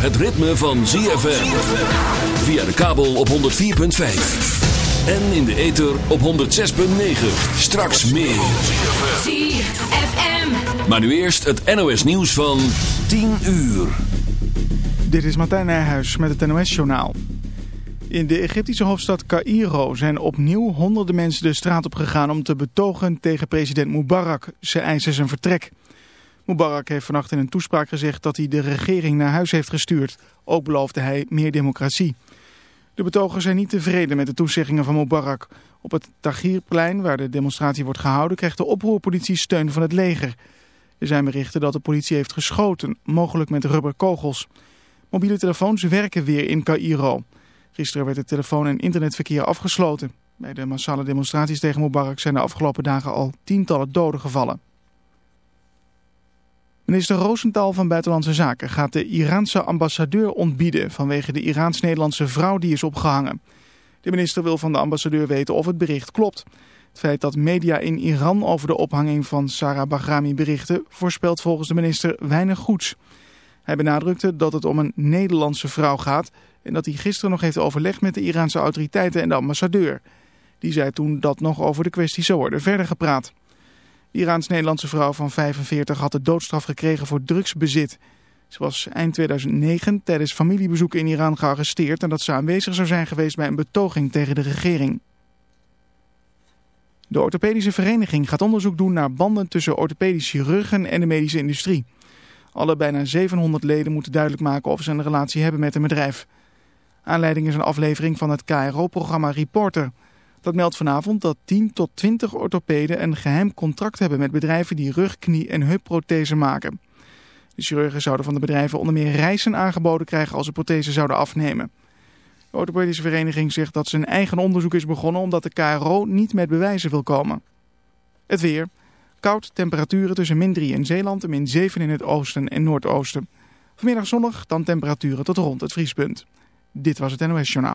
het ritme van ZFM. Via de kabel op 104.5. En in de ether op 106.9. Straks meer. ZFM. Maar nu eerst het NOS nieuws van 10 uur. Dit is Martijn Nijhuis met het NOS-journaal. In de Egyptische hoofdstad Cairo zijn opnieuw honderden mensen de straat op gegaan om te betogen tegen president Mubarak. Ze eisen zijn vertrek. Mubarak heeft vannacht in een toespraak gezegd dat hij de regering naar huis heeft gestuurd. Ook beloofde hij meer democratie. De betogers zijn niet tevreden met de toezeggingen van Mubarak. Op het Tahrirplein, waar de demonstratie wordt gehouden, krijgt de oproerpolitie steun van het leger. Er zijn berichten dat de politie heeft geschoten, mogelijk met rubberkogels. Mobiele telefoons werken weer in Cairo. Gisteren werd het telefoon- en internetverkeer afgesloten. Bij de massale demonstraties tegen Mubarak zijn de afgelopen dagen al tientallen doden gevallen. Minister Rosenthal van Buitenlandse Zaken gaat de Iraanse ambassadeur ontbieden vanwege de Iraans-Nederlandse vrouw die is opgehangen. De minister wil van de ambassadeur weten of het bericht klopt. Het feit dat media in Iran over de ophanging van Sarah Bahrami berichten voorspelt volgens de minister weinig goeds. Hij benadrukte dat het om een Nederlandse vrouw gaat en dat hij gisteren nog heeft overlegd met de Iraanse autoriteiten en de ambassadeur. Die zei toen dat nog over de kwestie zou worden verder gepraat. De Iraans-Nederlandse vrouw van 45 had de doodstraf gekregen voor drugsbezit. Ze was eind 2009 tijdens familiebezoeken in Iran gearresteerd... en dat ze aanwezig zou zijn geweest bij een betoging tegen de regering. De orthopedische vereniging gaat onderzoek doen naar banden tussen orthopedische chirurgen en de medische industrie. Alle bijna 700 leden moeten duidelijk maken of ze een relatie hebben met een bedrijf. Aanleiding is een aflevering van het KRO-programma Reporter... Dat meldt vanavond dat 10 tot 20 orthopeden een geheim contract hebben met bedrijven die rug, knie en heupprothesen maken. De chirurgen zouden van de bedrijven onder meer reizen aangeboden krijgen als ze prothesen zouden afnemen. De orthopedische vereniging zegt dat zijn eigen onderzoek is begonnen omdat de KRO niet met bewijzen wil komen. Het weer. Koud, temperaturen tussen min 3 in Zeeland en min 7 in het oosten en noordoosten. Vanmiddag zonnig, dan temperaturen tot rond het vriespunt. Dit was het NOS Journaal.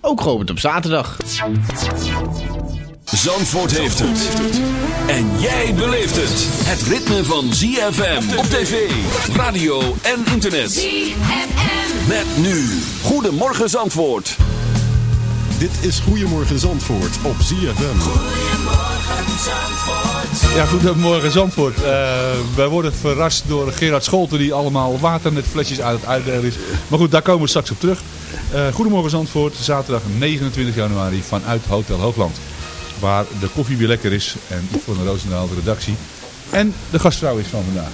ook geopend op zaterdag. Zandvoort heeft het. En jij beleeft het. Het ritme van ZFM op tv, radio en internet. ZFM. Met nu. Goedemorgen Zandvoort. Dit is Goedemorgen Zandvoort op ZFM. Ja, goedemorgen Zandvoort. Eh, wij worden verrast door Gerard Scholten die allemaal waternetflesjes uit het uitdelen is. Maar goed, daar komen we straks op terug. Eh, goedemorgen Zandvoort, zaterdag 29 januari vanuit Hotel Hoogland. Waar de koffie weer lekker is en Yvonne Roosendaal de redactie. En de gastvrouw is van vandaag.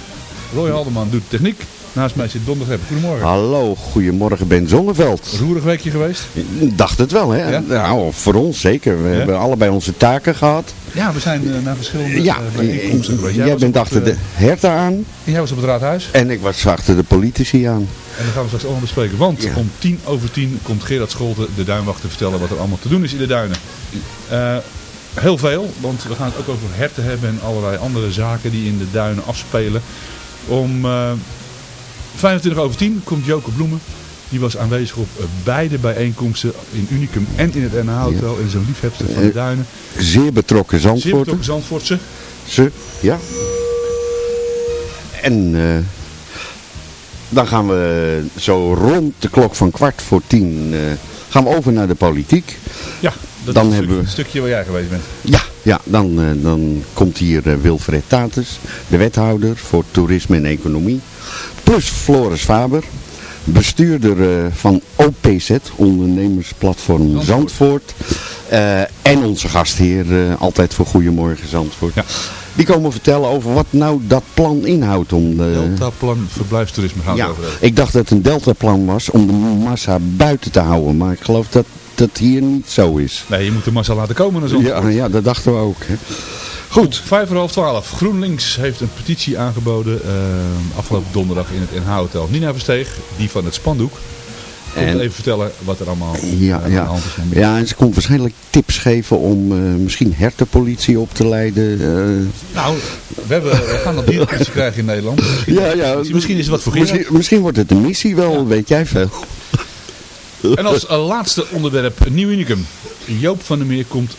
Roy Haldeman doet techniek. Naast mij zit Don de Greppen. Goedemorgen. Hallo, goedemorgen Ben Zonneveld. Roerig weekje geweest? Dacht het wel, hè? Ja? Nou, voor ons zeker. We hebben allebei onze taken gehad. Ja, we zijn eh, naar verschillende Ja, eh, bijeenkomsten geweest. jij was bent achter de herten aan eh, Jij was op het raadhuis. en ik was achter de politici aan. En dat gaan we straks allemaal bespreken. Want Ja. om tien over tien komt Gerard Scholten, de duinwachter, vertellen wat er allemaal te doen is in de duinen. Eh, heel veel, want we gaan het ook over herten hebben en allerlei andere zaken die in de duinen afspelen. Om eh 25 over 10 komt Joke Bloemen. Die was aanwezig op eh, beide bijeenkomsten in Unicum en in het NH Hotel. En zo'n liefhebster van de Eh, duinen. Zeer betrokken Zeer Zandvoort. betrokken Zandvoortse. Ze, ja. En eh, dan gaan we zo rond de klok van kwart voor tien gaan we over naar de politiek. Ja, dat Dan is een hebben stukje, we- stukje waar jij geweest bent. Ja, ja dan, dan komt hier Wilfred Tatus, de wethouder voor toerisme en economie. Plus Floris Faber, bestuurder eh, van OPZ, ondernemersplatform Zandvoort. Eh, en onze gastheer, eh, altijd voor Goedemorgen Zandvoort. Ja. Die komen vertellen over wat nou dat plan inhoudt. Om de, Deltaplan verblijfstoerisme gaan we ja, over ik dacht dat het een deltaplan was om de massa buiten te houden. Maar ik geloof dat dat hier niet zo is. Nee, je moet de massa laten komen naar Zandvoort. Ja, ja dat dachten we ook. Hè. Goed, vijf voor half twaalf. GroenLinks heeft een petitie aangeboden eh, afgelopen donderdag in het NH Hotel. Nina Versteeg, die van het spandoek. Komt En- even vertellen wat er allemaal Ja, aan ja. de hand is. ja, en ze komt waarschijnlijk tips geven om eh, misschien hertenpolitie op te leiden. eh. Nou, we, hebben, we gaan dat dierenpolitie krijgen in Nederland. Misschien, ja, ja, misschien is het wat voor misschien, misschien wordt het een missie wel, weet jij veel. En als laatste onderwerp, een nieuw unicum. Joop van der Meer komt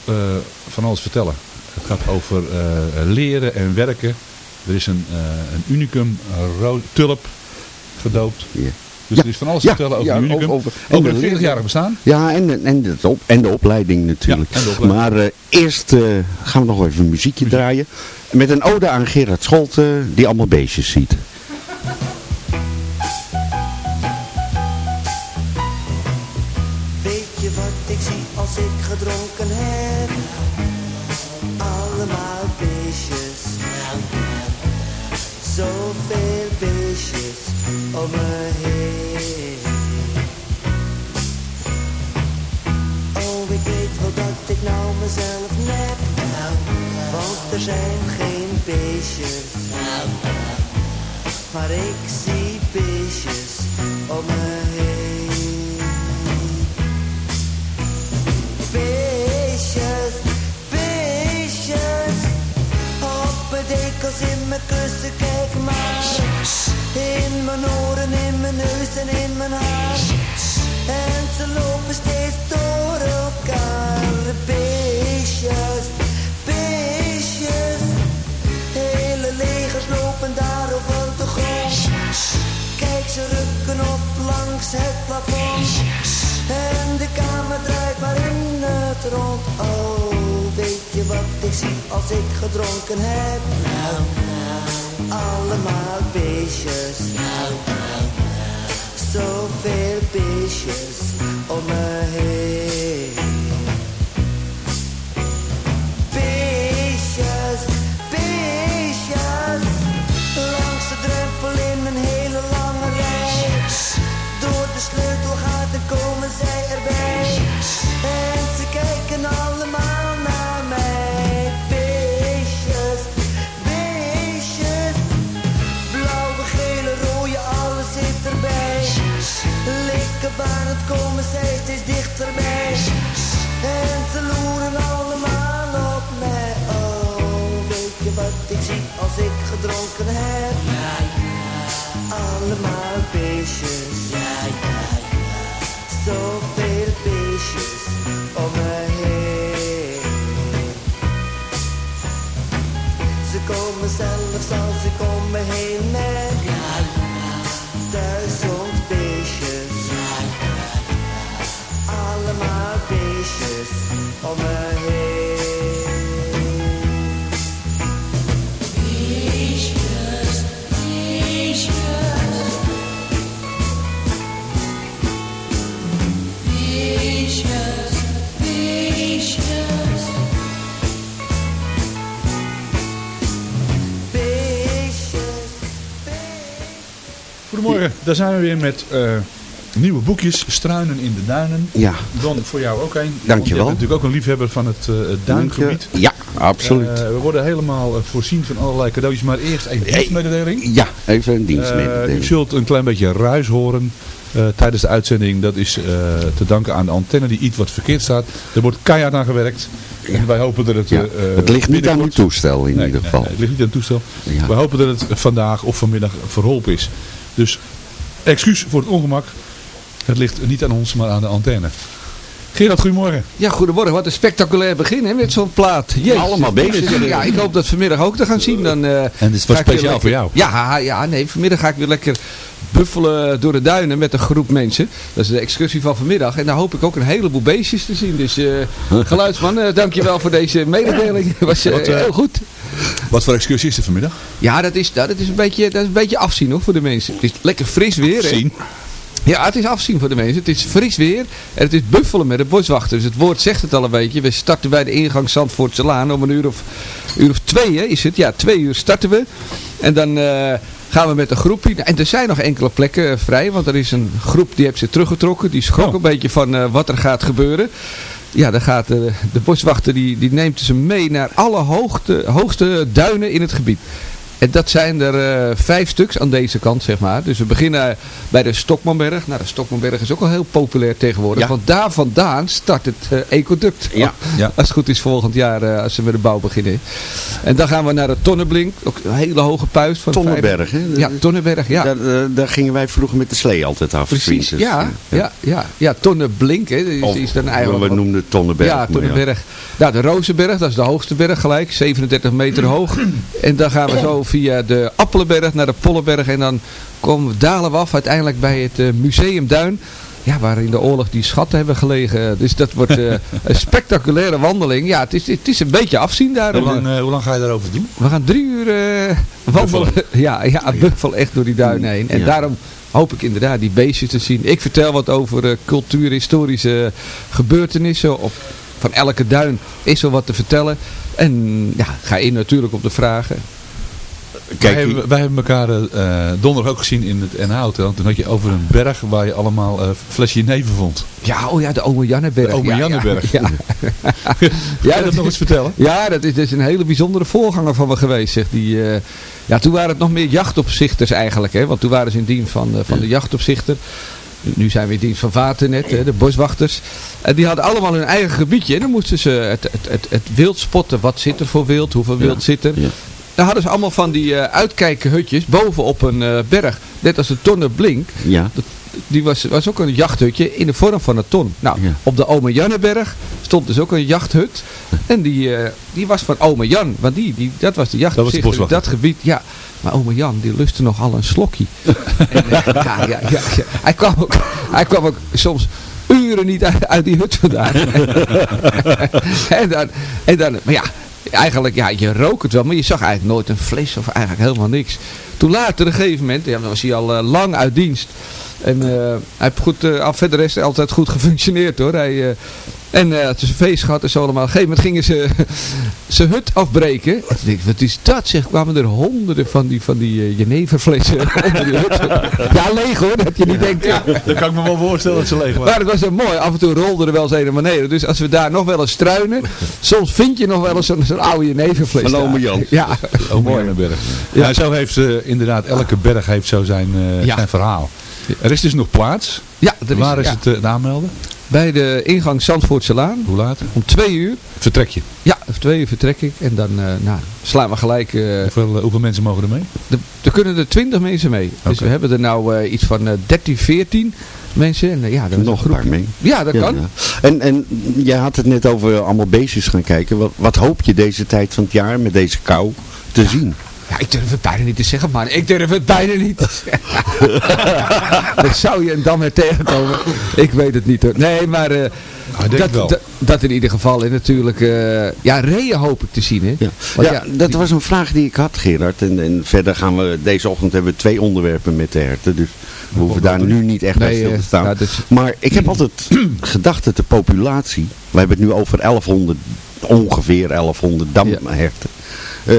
van alles vertellen. Het gaat over eh, leren en werken. Er is een, eh, een unicum, een rood tulp gedoopt. Ja. Dus Ja. er is van alles Ja, te vertellen over ja, unicum. over- Over, over- en het de 40-jarig bestaan. Ja, en, en, de, op, en de opleiding natuurlijk. Ja, en de opleiding. Maar eh, eerst eh, gaan we nog even een muziekje draaien. Met een ode aan Gerard Scholte, die allemaal beestjes ziet. Weet je wat ik zie als ik gedronken heb? Maar ik zie beestjes om me heen. En ze lopen steeds door elkaar. Beestjes, beestjes. Hele legers lopen daar over de grond. Kijk, ze rukken op langs het plafond. En de kamer draait maar in het rond. Oh, weet je wat ik zie als ik gedronken heb? Nou, allemaal beestjes. Nou, zoveel beestjes om me heen. Beestjes, ik gedronken heb? Allemaal beestjes. Zoveel beestjes om me heen. Ze komen zelfs als ik om me heen daar zijn we weer met eh, nieuwe boekjes. Struinen in de duinen. Ja. Don, voor jou ook een. Want Je Dankjewel. bent natuurlijk ook een liefhebber van het, eh, duingebied. Ja, absoluut. Eh, we worden helemaal voorzien van allerlei cadeautjes. Maar eerst even dienstmededeling. ja, even een dienstmededeling. u zult een klein beetje ruis horen tijdens de uitzending. Dat is te danken aan de antenne die iets wat verkeerd staat. Er wordt keihard aan gewerkt. En wij hopen dat het... Ja, het ligt niet aan uw toestel in Nee, ieder nee, geval. nee, het ligt niet aan het toestel. Ja. We hopen dat het vandaag of vanmiddag verholpen is. Dus excuus voor het ongemak. Het ligt niet aan ons, maar aan de antenne. Gerard, goedemorgen. Ja, goedemorgen. Wat een spectaculair begin hè, met zo'n plaat. Jezus. Allemaal bezig. Ja, ik hoop dat vanmiddag ook te gaan zien. Dan, eh, En dit is wat speciaal voor jou. Ja, ja, nee. Vanmiddag ga ik weer lekker buffelen door de duinen met een groep mensen. Dat is de excursie van vanmiddag. En daar hoop ik ook een heleboel beestjes te zien. Dus eh, geluidsman, eh, dankjewel voor deze mededeling. Dat was heel goed. Wat voor excursie is er vanmiddag? Ja, dat is, dat, is een beetje, dat is een beetje afzien hoor, voor de mensen. Het is lekker fris weer. hè. Zien. Ja, het is afzien voor de mensen. Het is fris weer en het is buffelen met de boswachter. Dus het woord zegt het al een beetje. We starten bij de ingang Zandvoortse Laan om een uur of, uur of twee, hè, is het? Ja, twee uur starten we. En dan eh, gaan we met een groepje. En er zijn nog enkele plekken eh, vrij, want er is een groep die heeft zich teruggetrokken. Die schrok Oh. een beetje van eh, wat er gaat gebeuren. Ja, dan gaat eh, de boswachter die, die neemt ze mee naar alle hoogte, hoogste duinen in het gebied. En dat zijn er eh, vijf stuks aan deze kant, zeg maar. Dus we beginnen bij de Stokmanberg. Nou, de Stokmanberg is ook al heel populair tegenwoordig. Ja. Want daar vandaan start het eh, ecoduct. Ja. Ja. Als het goed is volgend jaar, eh, als ze met de bouw beginnen. En dan gaan we naar de Tonnenblink. Ook een hele hoge puist. Van Tonnenberg, hè? Ja, Tonnenberg, ja. Daar, daar- gingen wij vroeger met de slee altijd af. Precies, winters. ja, ja, ja, ja, Tonnenblink, hè. Is, Of, die is dan we eigenlijk... noemden het Tonnenberg. Ja, maar Tonnenberg. Nou, de Rozenberg, dat is de hoogste berg gelijk. 37 meter hoog. En dan gaan we zo via de Appelenberg naar de Pollenberg. En dan komen we, dalen we af uiteindelijk bij het eh, Museum Duin. Ja, waar in de oorlog die schatten hebben gelegen. Dus dat wordt eh, een spectaculaire wandeling. Ja, het is, het is een beetje afzien daar. Hoe lang, eh, hoe lang ga je daarover doen? We gaan drie uur wandelen. Ja, ja, buffel echt door die duinen heen. En Ja. daarom hoop ik inderdaad die beestjes te zien. Ik vertel wat over eh, cultuurhistorische gebeurtenissen. Op, van elke duin is er wat te vertellen. En ja, ga in natuurlijk op de vragen. Wij, Kijk, hebben, wij hebben elkaar eh, donderdag ook gezien in het NH-hotel. Toen had je over een berg waar je allemaal eh flesje neven vond. Ja, oh ja, de Ome Janneberg. De Ome ja, Janneberg. Ja, ja. Kan je dat nog eens vertellen? Ja, dat is, een hele bijzondere voorganger van me geweest. Zeg. Die, eh, ja, toen waren het nog meer jachtopzichters eigenlijk. Hè, want toen waren ze in dienst van, van de jachtopzichter. Nu zijn we in dienst van Waternet, hè, de boswachters. En die hadden allemaal hun eigen gebiedje. En dan moesten ze het, het, het, het wild spotten. Wat zit er voor wild? Hoeveel wild zit er? Daar hadden ze allemaal van die eh uitkijkenhutjes bovenop een eh, berg. Net als de Tonnerblink. ja. Dat- Die was, was ook een jachthutje in de vorm van een ton. Nou, Ja. op de Ome Jannenberg stond dus ook een jachthut. En die, eh, die was van Ome Jan. Want die, die, dat was de Dat was de jachtopzichter in boswachter. dat gebied. Ja. Maar Ome Jan, die lustte nogal een slokje. en, ja, ja, ja, ja. Hij, kwam ook, hij kwam ook soms uren niet uit, uit die hut vandaan. en, dan, en dan, maar ja, eigenlijk, ja, je rook het wel, maar je zag eigenlijk nooit een fles of eigenlijk helemaal niks. Toen later, op een gegeven moment, ja, dan was hij al eh, lang uit dienst. En eh, hij heeft goed, al verder is hij altijd goed gefunctioneerd hoor. Hij, en eh, het is een feest gehad en zo allemaal. Op een gegeven moment gingen ze zijn hut afbreken. En toen denk ik, wat is dat zeg? Kwamen er honderden van die, van die eh, jeneverflessen onder die hut. Ja, leeg hoor, dat je niet denkt. Ja. Dat kan ik me wel voorstellen dat ze leeg Maar het was zo mooi. Af en toe rolde er wel eens een beneden. Dus als we daar nog wel eens struinen. Soms vind je nog wel eens zo'n zo'n oude jeneverfles. Van ome Jan. Ja, Ome Jannenberg. Ja, zo heeft eh, inderdaad elke berg heeft zo zijn, eh, Ja. zijn verhaal. Er is dus nog plaats. ja, is, Waar is ja. het aanmelden? Bij de ingang Zandvoortse Laan. Hoe laat? Om twee uur. Vertrek je. Ja, om twee uur vertrek ik. En dan eh, nou, slaan we gelijk... eh, Hoeveel, eh, hoeveel mensen mogen er mee? de- er kunnen er twintig mensen mee. Dus we hebben er nou eh, iets van eh 13, 14 mensen. En, ja, dat is Nog een paar mee. Ja, dat Ja, kan. ja. En, en jij had het net over allemaal beestjes gaan kijken. Wat, wat hoop je deze tijd van het jaar met deze kou te zien? Ja, ik durf het bijna niet te zeggen, man. Ik durf het bijna niet te zeggen. dat zou je en dan weer tegenkomen. Ik weet het niet hoor. Nee, maar eh, Ah, dat, dat, dat in ieder geval. En natuurlijk, eh, ja, reeën hoop ik te zien. Hè? Ja, Want ja, dat was een vraag die ik had, Gerard. En, en verder gaan we, deze ochtend hebben we twee onderwerpen met de herten. Dus we hoeven daar nu niet echt bij Nee, stil eh, te staan. dat is- Maar ik heb altijd gedacht dat de populatie, we hebben het nu over 1100, ongeveer 1100 damherten. eh,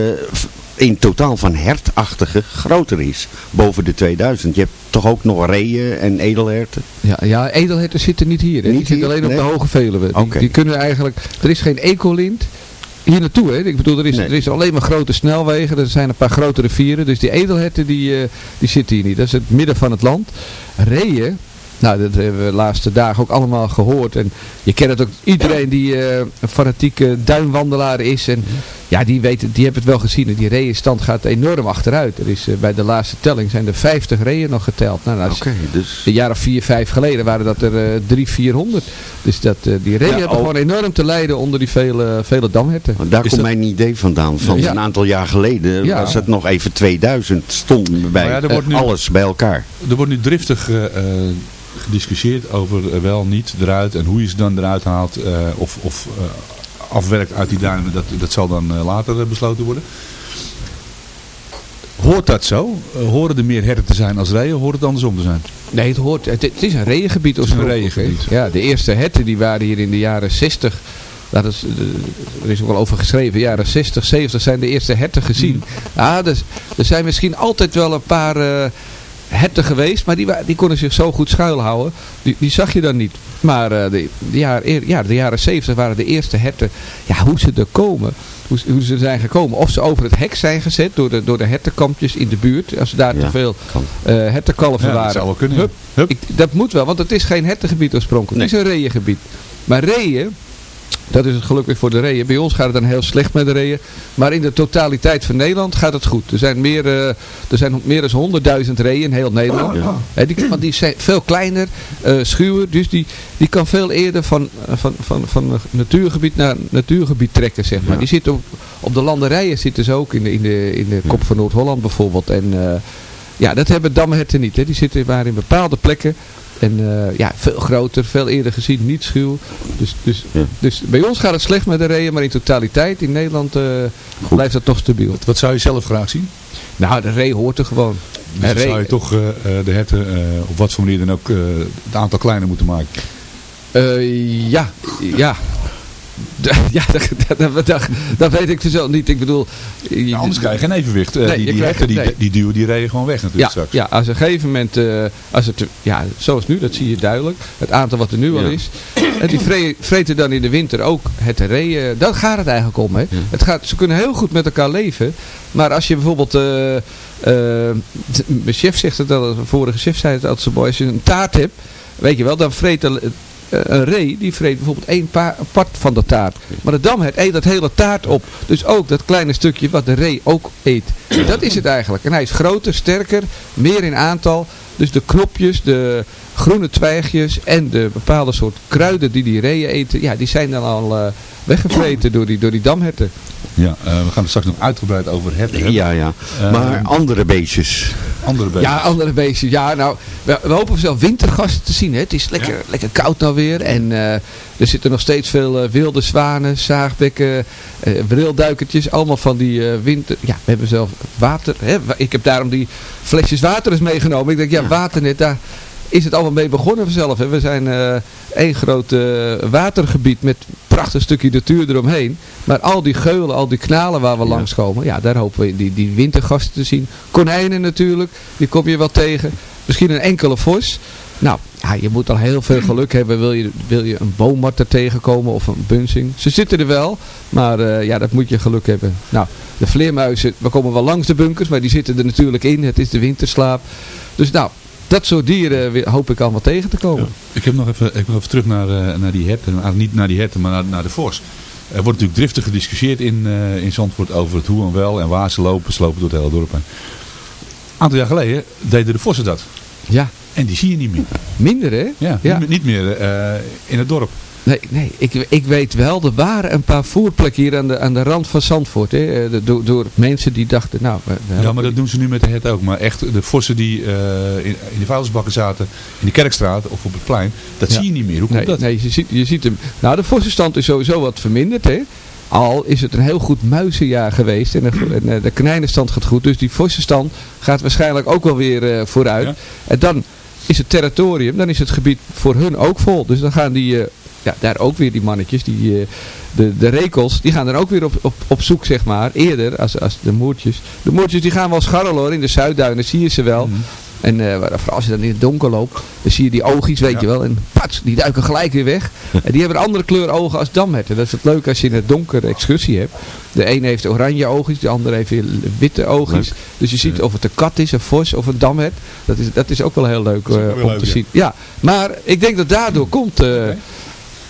in totaal van hertachtige groter is. Boven de 2000. Je hebt toch ook nog reeën en edelherten? Ja, ja edelherten zitten niet hier. Hè? Niet die zitten alleen op Nee. de Hoge Veluwe. Die, die kunnen eigenlijk... Er is geen ecolint hier naartoe. Hè? Ik bedoel, er is, Nee. er is alleen maar grote snelwegen. Er zijn een paar grote rivieren. Dus die edelherten die, eh, die zitten hier niet. Dat is het midden van het land. Reeën... Nou, dat hebben we de laatste dagen ook allemaal gehoord. En je kent het ook. Iedereen die eh, een fanatieke duinwandelaar is. En ja, die, weten, die hebben het wel gezien. Die reeënstand gaat enorm achteruit. Er is, eh, bij de laatste telling zijn er 50 reeën nog geteld. Nou, is- Oké, dus... Een jaar of vier, vijf geleden waren dat er eh 300, 400. Dus dat, eh, die reeën Ja, hebben ook- gewoon enorm te lijden onder die vele, vele damherten. Want Daar Is komt dat- mijn idee vandaan. Van Ja. een aantal jaar geleden Ja. was het nog even 2000. Stond bij nu- alles bij elkaar. Er wordt nu driftig eh, eh, gediscussieerd over wel, niet, eruit en hoe je ze dan eruit haalt eh, of, of eh, afwerkt uit die duinen. Dat, dat zal dan eh, later eh, besloten worden. Hoort dat zo? Eh, horen er meer herten te zijn als reeën? Hoort het andersom te zijn? Nee, het, hoort, het, het is een reeëngebied. Het is een reeëngebied. Ja, de eerste herten die waren hier in de jaren 60. Dat is, er is ook wel over geschreven. Jaren 60, 70 zijn de eerste herten gezien. Ja, dus, er zijn misschien altijd wel een paar herten geweest. Maar die, die konden zich zo goed schuilhouden. Die, die zag je dan niet. Maar eh, de, de, jaar, eer- ja, de jaren 70 waren de eerste herten. Ja, hoe ze er komen. Hoe, ze- hoe ze zijn gekomen. Of ze over het hek zijn gezet door de, door de hertenkampjes in de buurt. Als er daar Ja, te veel eh hertenkalven Ja, dat waren. zou wel kunnen. Hup, Hup. ik, dat moet wel, want het is geen hertengebied oorspronkelijk. Het is een reeëngebied. Maar reeën, dat is het gelukkig voor de reeën. Bij ons gaat het dan heel slecht met de reeën. Maar in de totaliteit van Nederland gaat het goed. Er zijn meer, eh, er zijn meer dan 100.000 reeën in heel Nederland. Die, want die zijn veel kleiner, eh, schuwer. Dus die, die kan veel eerder van, eh, van, van, van natuurgebied naar natuurgebied trekken, zeg maar. Die zitten op, op de landerijen zitten ze ook in de, in de, in de kop van Noord-Holland bijvoorbeeld. En ja, dat hebben damherten niet. Hè. Die zitten maar in bepaalde plekken. En eh, ja, veel groter, veel eerder gezien, niet schuw. Dus, dus, Ja. dus bij ons gaat het slecht met de reeën, maar in totaliteit in Nederland eh, blijft dat toch stabiel. Wat, wat zou je zelf graag zien? Nou, de ree hoort er gewoon. Dus ree- zou je toch eh, eh, de herten eh, op wat voor manier dan ook eh, het aantal kleiner moeten maken. Eh, ja, ja. Ja, dat, dat, dat, dat, dat weet ik dus ook niet. Ik bedoel... je- anders krijg je geen evenwicht. Eh, Nee, die die die, nee. die duwen die reeën gewoon weg natuurlijk Ja, straks. ja, als op een gegeven moment, eh, als het, ja, zoals nu, dat zie je duidelijk. Het aantal wat er nu al is. En die vre- vreten dan in de winter ook het reeën. Daar gaat het eigenlijk om. Hè. Het gaat, ze kunnen heel goed met elkaar leven. Maar als je bijvoorbeeld, eh, eh, mijn chef zegt het al, de vorige chef zei het altijd zo mooi. Als je een taart hebt, weet je wel, dan vreet eh, een ree, die vreet bijvoorbeeld één pa- part van de taart. Maar de damhert eet dat hele taart op. Dus ook dat kleine stukje wat de ree ook eet. Dat is het eigenlijk. En hij is groter, sterker, meer in aantal. Dus de knopjes, de groene twijgjes en de bepaalde soort kruiden die die reeën eten, ja, die zijn dan al eh, weggevreten door die, door die damherten. Ja, eh, we gaan er straks nog uitgebreid over herten hebben. Ja, ja. Eh, Maar andere beestjes. Andere beesten. Ja, andere beestjes. Ja, nou, we, we hopen zelf wintergasten te zien. Hè. Het is lekker, lekker koud nou weer. En eh, er zitten nog steeds veel wilde zwanen, zaagbekken, eh brilduikertjes. Allemaal van die eh, winter... Ja, we hebben zelf water. Hè. Ik heb daarom die flesjes water eens meegenomen. Ik denk, ja, waternet, daar is het allemaal mee begonnen vanzelf. Hè. We zijn eh één groot eh, watergebied met een prachtig stukje natuur eromheen. Maar al die geulen, al die knalen waar we langskomen, ja, daar hopen we die, die wintergasten te zien. Konijnen natuurlijk, die kom je wel tegen. Misschien een enkele vos. Nou, ja, je moet al heel veel geluk hebben. Wil je, wil je een boommarter tegenkomen of een bunzing? Ze zitten er wel, maar eh, ja, dat moet je geluk hebben. Nou, de vleermuizen, we komen wel langs de bunkers, maar die zitten er natuurlijk in. Het is de winterslaap. Dus nou, dat soort dieren weer- hoop ik allemaal tegen te komen. Ik heb nog even, ik wil even terug naar, eh, naar die herten. Nou, niet naar die herten, maar naar, naar de vos. Er wordt natuurlijk driftig gediscussieerd in, eh, in Zandvoort over het hoe en wel en waar ze lopen. Ze lopen door het hele dorp heen. Een aantal jaar geleden deden de vossen dat. Ja, En die zie je niet meer. minder hè? Ja, Ja. Niet, niet meer eh, in het dorp. Nee, nee ik, ik weet wel, er waren een paar voerplekken hier aan de, aan de rand van Zandvoort. Hè, eh, door, door mensen die dachten, nou... Ja, maar dat doen ze nu met de herten ook. Maar echt de vossen die eh, in, in de vuilnisbakken zaten in de Kerkstraat of op het plein. Dat Ja. zie je niet meer. Hoe komt Nee, dat? nee je, ziet, je ziet hem. Nou, de vossenstand is sowieso wat verminderd. Hè? Al is het een heel goed muizenjaar geweest. En de, en eh, de konijnenstand gaat goed. Dus die vossenstand gaat waarschijnlijk ook wel weer vooruit. Ja. En dan is het territorium, dan is het gebied voor hun ook vol. Dus dan gaan die, ja, daar ook weer die mannetjes, die, eh, de, de rekels, die gaan dan ook weer op, op, op zoek, zeg maar. Eerder als, als de moertjes. De moertjes die gaan wel scharrelen hoor, in de Zuidduinen zie je ze wel. Mhm. En waar- vooral als je dan in het donker loopt, dan zie je die oogjes, weet Ja. je wel. En pats, die duiken gelijk weer weg. en die hebben een andere kleur ogen als damherten. Dat is het leuke als je in het donker excursie hebt. De een heeft oranje oogjes, de ander heeft weer witte oogjes. Dus je ziet of het een kat is, een vos of een damhert. Dat is, dat is ook wel heel leuk eh, om leuk, te ja. zien. Ja, maar ik denk dat daardoor komt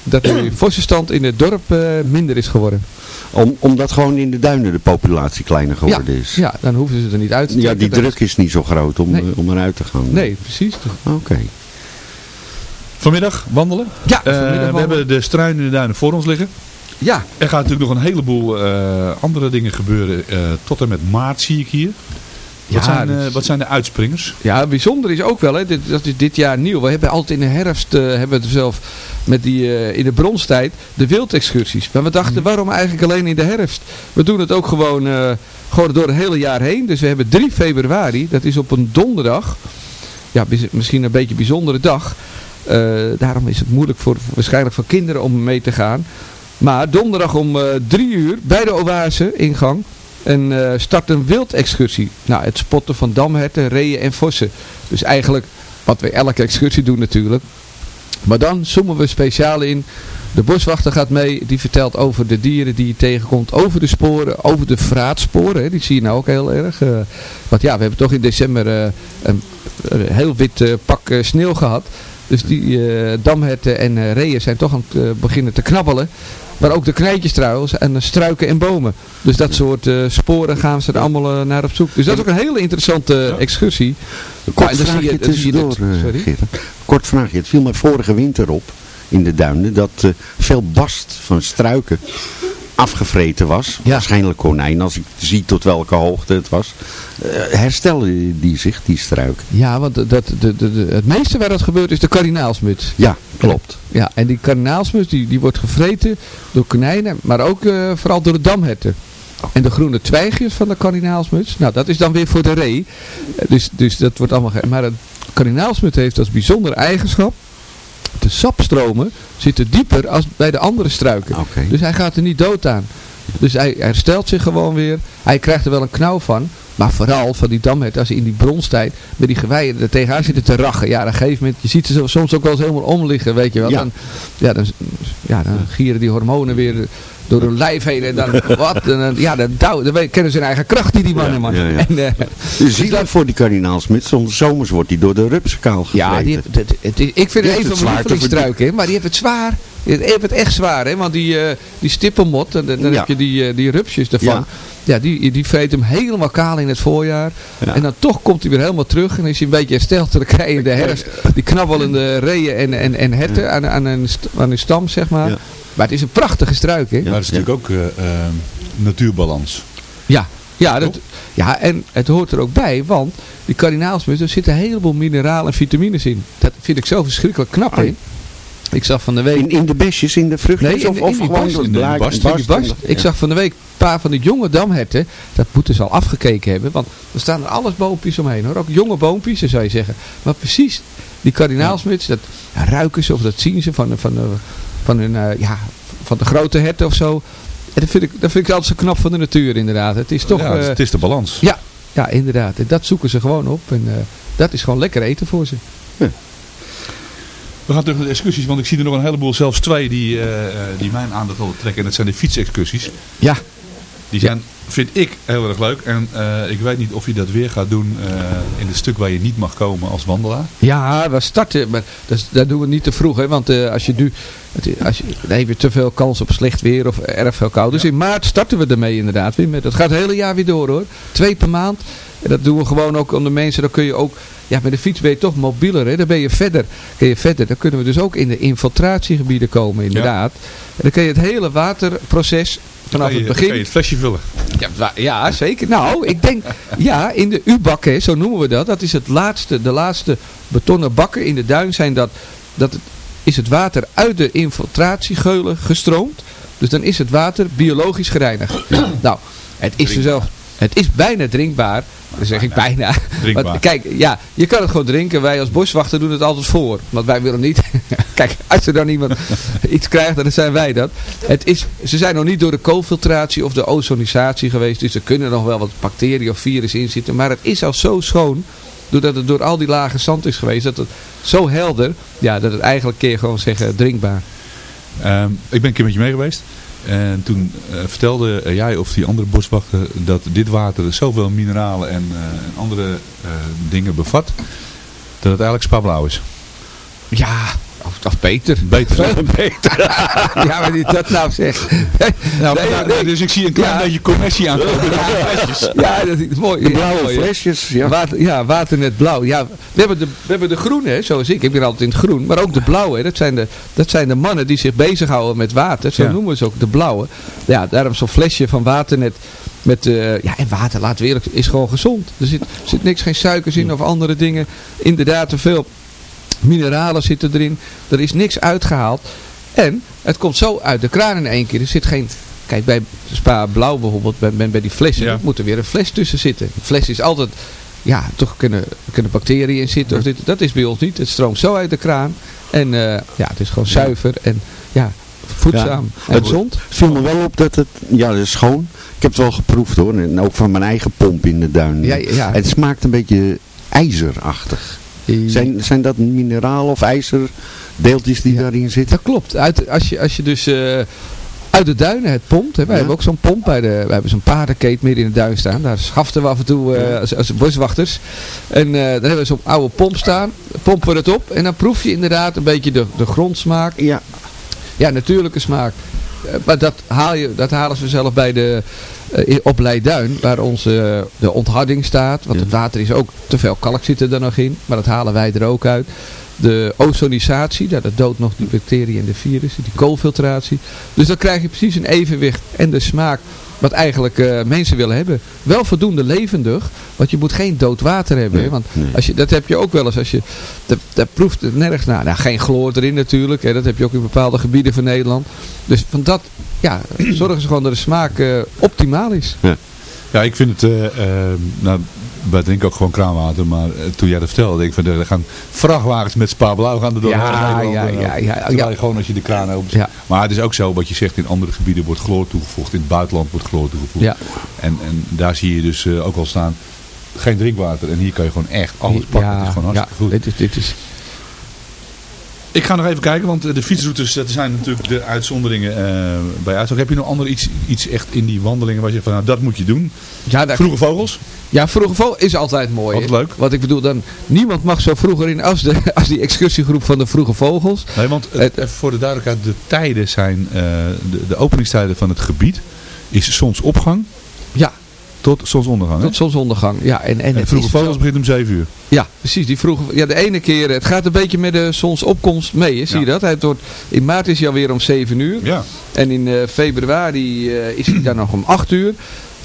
dat de vossenstand in het dorp eh, minder is geworden. Om, omdat gewoon in de duinen de populatie kleiner geworden is. Ja, dan hoeven ze er niet uit te Ja, die druk is niet zo groot om, Nee. om eruit te gaan. Nee, precies. Oké. Vanmiddag wandelen. Ja, Eh, vanmiddag we hebben de struinen in de duinen voor ons liggen. Ja, Er gaat natuurlijk nog een heleboel eh, andere dingen gebeuren. eh, tot en met maart zie ik hier. Wat, Ja, zijn, eh, wat zijn de uitspringers? Ja, bijzonder is ook wel, hè, dit, dat is dit jaar nieuw. We hebben altijd in de herfst, eh, hebben we het zelf met die, eh, in de bronstijd, de wildexcursies. Maar we dachten, waarom eigenlijk alleen in de herfst? We doen het ook gewoon, gewoon door het hele jaar heen. Dus we hebben 3 februari, dat is op een donderdag. Ja, misschien een beetje een bijzondere dag. Daarom is het moeilijk voor, waarschijnlijk voor kinderen om mee te gaan. Maar donderdag om eh, drie uur bij de oase ingang. En eh, start een wildexcursie. Nou, het spotten van damherten, reeën en vossen. Dus eigenlijk wat we elke excursie doen natuurlijk. Maar dan zoomen we speciaal in. De boswachter gaat mee. Die vertelt over de dieren die je tegenkomt. Over de sporen. Over de vraatsporen. Hè. Die zie je nou ook heel erg. eh. want ja, we hebben toch in december eh, een, heel wit pak sneeuw gehad. Dus die damherten en reeën zijn toch aan het beginnen te knabbelen. Maar ook de knijtjes trouwens. En de struiken en bomen. Dus dat soort eh, sporen gaan ze er allemaal eh, naar op zoek. Dus dat is ook een hele interessante eh, excursie. Kort zie vraagje je- tussendoor. Kort vraagje. Het viel me vorige winter op in de duinen dat veel bast van struiken afgevreten was. Waarschijnlijk konijn, als ik zie tot welke hoogte het was. Eh, herstellen die zich, die struik? Ja, want dat, de, de, de, het meeste waar dat gebeurt is de kardinaalsmuts. Ja, klopt. Ja, en die kardinaalsmuts die, die wordt gevreten door konijnen, maar ook eh, vooral door de damherten. En de groene twijgjes van de kardinaalsmuts, nou dat is dan weer voor de ree. Eh, Dus, dus dat wordt allemaal... Maar de kardinaalsmuts heeft als bijzondere eigenschap, de sapstromen zitten dieper als bij de andere struiken. Dus hij gaat er niet dood aan. Dus hij herstelt zich gewoon weer. Hij krijgt er wel een knauw van. Maar vooral van die damherten, als ze in die bronstijd met die geweien er tegenaan zitten te rachen. Ja, op een gegeven moment, je ziet ze soms ook wel eens helemaal omliggen, weet je wel. Ja. Dan, ja, dan, ja, dan gieren die hormonen weer door hun lijf heen. En dan, wat? En ja, dan, douw- dan kennen ze hun eigen kracht, die, die mannen, man. Ja, ja. En, eh, Zielig voor die kardinaalsmits. Soms zomers wordt die door de rupsen kaal gevreten. ja, die heeft, het, ik vind het het van mijn lievelingsstruiken, hè, maar die heeft het zwaar. Die heeft het echt zwaar, hè, want die, eh, die stippenmot, dan, dan heb je die, eh, die rupsjes ervan. Ja. Die, die vreet hem helemaal kaal in het voorjaar. Ja. En dan toch komt hij weer helemaal terug. En is hij een beetje hersteld. Dan krijg je in de herfst die knabbelende reeën en, en, en herten aan, aan, een, aan een stam, zeg maar. Ja. Maar het is een prachtige struik, hè? Maar het is natuurlijk ook eh, eh, natuurbalans. Ja, ja, dat, ja, en het hoort er ook bij, want die kardinaalsmuts, er zitten een heleboel mineralen en vitamines in. Dat vind ik zo verschrikkelijk knap, hè? Ik zag van de week... In, in de besjes, in de vruchtjes Nee, in, of, in of die gewoon barst, door in de barst, in Ik ja. zag van de week een paar van die jonge damherten. Dat moeten ze al afgekeken hebben. Want er staan er alles boompjes omheen hoor. Ook jonge boompjes, zou je zeggen. Maar precies, die kardinaalsmuts, dat ja, ruiken ze of dat zien ze van, van, van, hun, eh, ja, van de grote herten of zo. En dat vind, ik, dat vind ik altijd zo knap van de natuur inderdaad. Het is toch... ja, het is- eh, het is de balans. ja, ja, inderdaad. En dat zoeken ze gewoon op. En eh, dat is gewoon lekker eten voor ze. We gaan terug naar de excursies, want ik zie er nog een heleboel, zelfs twee, die, die mijn aandacht al trekken. En dat zijn de fietsexcursies. Ja. Die zijn, vind ik, heel erg leuk. En ik weet niet of je dat weer gaat doen in het stuk waar je niet mag komen als wandelaar. Ja, we starten, maar dat, dat doen we niet te vroeg. Hè, want als je nu, het- als je, dan heb je te veel kans op slecht weer of erg veel koud. Dus in maart starten we ermee inderdaad. Wim. Dat gaat het hele jaar weer door hoor. Twee per maand. En dat doen we gewoon ook om de mensen. Dan kun je ook, ja met de fiets ben je toch mobieler. Hè? Dan ben je verder. Kun je verder. Dan kunnen we dus ook in de infiltratiegebieden komen inderdaad. En dan kun je het hele waterproces vanaf je- het dan begin. kan je het flesje vullen. Ja, ja, zeker. Nou, ik denk, ja, in de U-bak, hè, zo noemen we dat. Dat is het laatste, de laatste betonnen bakken in de duin zijn dat, dat het, is het water uit de infiltratiegeulen gestroomd. Dus dan is het water biologisch gereinigd. Nou, het is dus zelf, het is bijna drinkbaar. Dan zeg ik bijna. Drinkbaar. Want kijk, ja, je kan het gewoon drinken. Wij als boswachter doen het altijd voor. Want wij willen niet. kijk, als er dan iemand iets krijgt, dan zijn wij dat. Het is, ze zijn nog niet door de koolfiltratie of de ozonisatie geweest. Dus er kunnen nog wel wat bacteriën of virus in zitten. Maar het is al zo schoon. Doordat het door al die lage zand is geweest. Dat het zo helder. Ja, dat het eigenlijk je gewoon zeggen drinkbaar. Ehm, ik ben een keer met je mee geweest. En toen eh, vertelde eh, jij of die andere boswachter dat dit water zoveel mineralen en, eh, en andere dingen bevat. Dat het eigenlijk spaarblauw is. Ja, Of, of Peter. Beter. Peter. ja, maar niet dat nou zeg. Nou, Nee, nou, nee. Dus ik zie een klein Ja. beetje commissie aan. Ja, dat is mooi. De blauwe Ja, flesjes, ja. Water, ja, waternet blauw. Ja, we hebben de, we hebben de groene, hè, zoals ik. Ik ben altijd in het groen. Maar ook de blauwe. hè. Dat zijn de, dat zijn de mannen die zich bezighouden met water. Zo Ja. noemen ze ook de blauwe. Ja, daarom zo'n flesje van waternet. Met, eh, ja, en water, laten we eerlijk is gewoon gezond. Er zit, zit niks, geen suikers in of andere dingen. Inderdaad, te veel mineralen zitten erin. Er is niks uitgehaald. En het komt zo uit de kraan in één keer. Er zit geen... Kijk, bij Spa Blauw bijvoorbeeld, bij, bij bij die flessen, Ja. moet er weer een fles tussen zitten. Een fles is altijd... Ja, toch kunnen, kunnen bacteriën in zitten. Of dit, dat is bij ons niet. Het stroomt zo uit de kraan. En eh, ja, het is gewoon zuiver en ja, voedzaam en Het- gezond. Het viel me wel op dat het, ja dat is schoon. Ik heb het wel geproefd hoor. En ook van mijn eigen pomp in de duin. Ja, ja. Het smaakt een beetje ijzerachtig. Zijn, zijn dat mineralen of ijzerdeeltjes die daarin zitten? Dat klopt. Uit, als, je, als je dus eh, uit de duinen het pompt. Hè, wij Ja. hebben ook zo'n pomp bij de. Wij hebben zo'n paardenkeet midden in de duin staan. Daar schaften we af en toe eh, als, als boswachters. En eh, daar hebben we zo'n oude pomp staan. Pompen we het op. En dan proef je inderdaad een beetje de, de grondsmaak. Ja. Ja, natuurlijke smaak. Eh, maar dat, haal je, dat halen ze zelf bij de, in- op Leiduin, waar onze, eh, de ontharding staat. Want Ja. het water is ook, te veel kalk zit er dan nog in. Maar dat halen wij er ook uit. De ozonisatie, ja, dat doodt nog die bacteriën en de virussen. Die koolfiltratie. Dus dan krijg je precies een evenwicht en de smaak wat eigenlijk eh, mensen willen hebben. Wel voldoende levendig, want je moet geen dood water hebben. Nee, want nee. als je, dat heb je ook wel eens als je, dat, dat proeft het nergens naar. Nou, geen chloor erin natuurlijk, hè, dat heb je ook in bepaalde gebieden van Nederland. Dus van dat, ja, zorgen ze gewoon dat de smaak eh, optimaal is. Ja, ik vind het, eh, nou, wij drinken ook gewoon kraanwater, maar eh, toen jij dat vertelde, denk ik van, er gaan vrachtwagens met Spa Blauw gaan er door. Ja, eh, ja, ja, Terwijl ja. je gewoon als je de kraan opent. Ja. Maar het is ook zo, wat je zegt, in andere gebieden wordt chloor toegevoegd, in het buitenland wordt chloor toegevoegd. Ja. En, en daar zie je dus eh, ook al staan, geen drinkwater. En hier kan je gewoon echt alles pakken. het is gewoon ja, hartstikke goed. Dit is, dit is, Ik ga nog even kijken, want de fietsroutes, dat zijn natuurlijk de uitzonderingen eh, bij uitzag. Heb je nog ander iets, iets echt in die wandelingen waar je van, nou dat moet je doen? ja, daar, Vroege vogels? ja, vroege vogel is altijd mooi. Altijd hè. leuk. Want ik bedoel dan, niemand mag zo vroeger in als, de, als die excursiegroep van de vroege vogels. Nee, want eh, Het- even voor de duidelijkheid, de tijden zijn, eh, de, de openingstijden van het gebied is zonsopgang Ja, tot zonsondergang. hè? tot zonsondergang. Ja, en, en, En vroege vogels begint om 7 uur. Ja, precies. Die vroege, ja, de ene keer, het gaat een beetje met de zonsopkomst mee. Hè? Zie Ja. je dat? Hij wordt, in maart is hij alweer om 7 uur. Ja. En in eh, februari eh, is hij dan nog om 8 uur.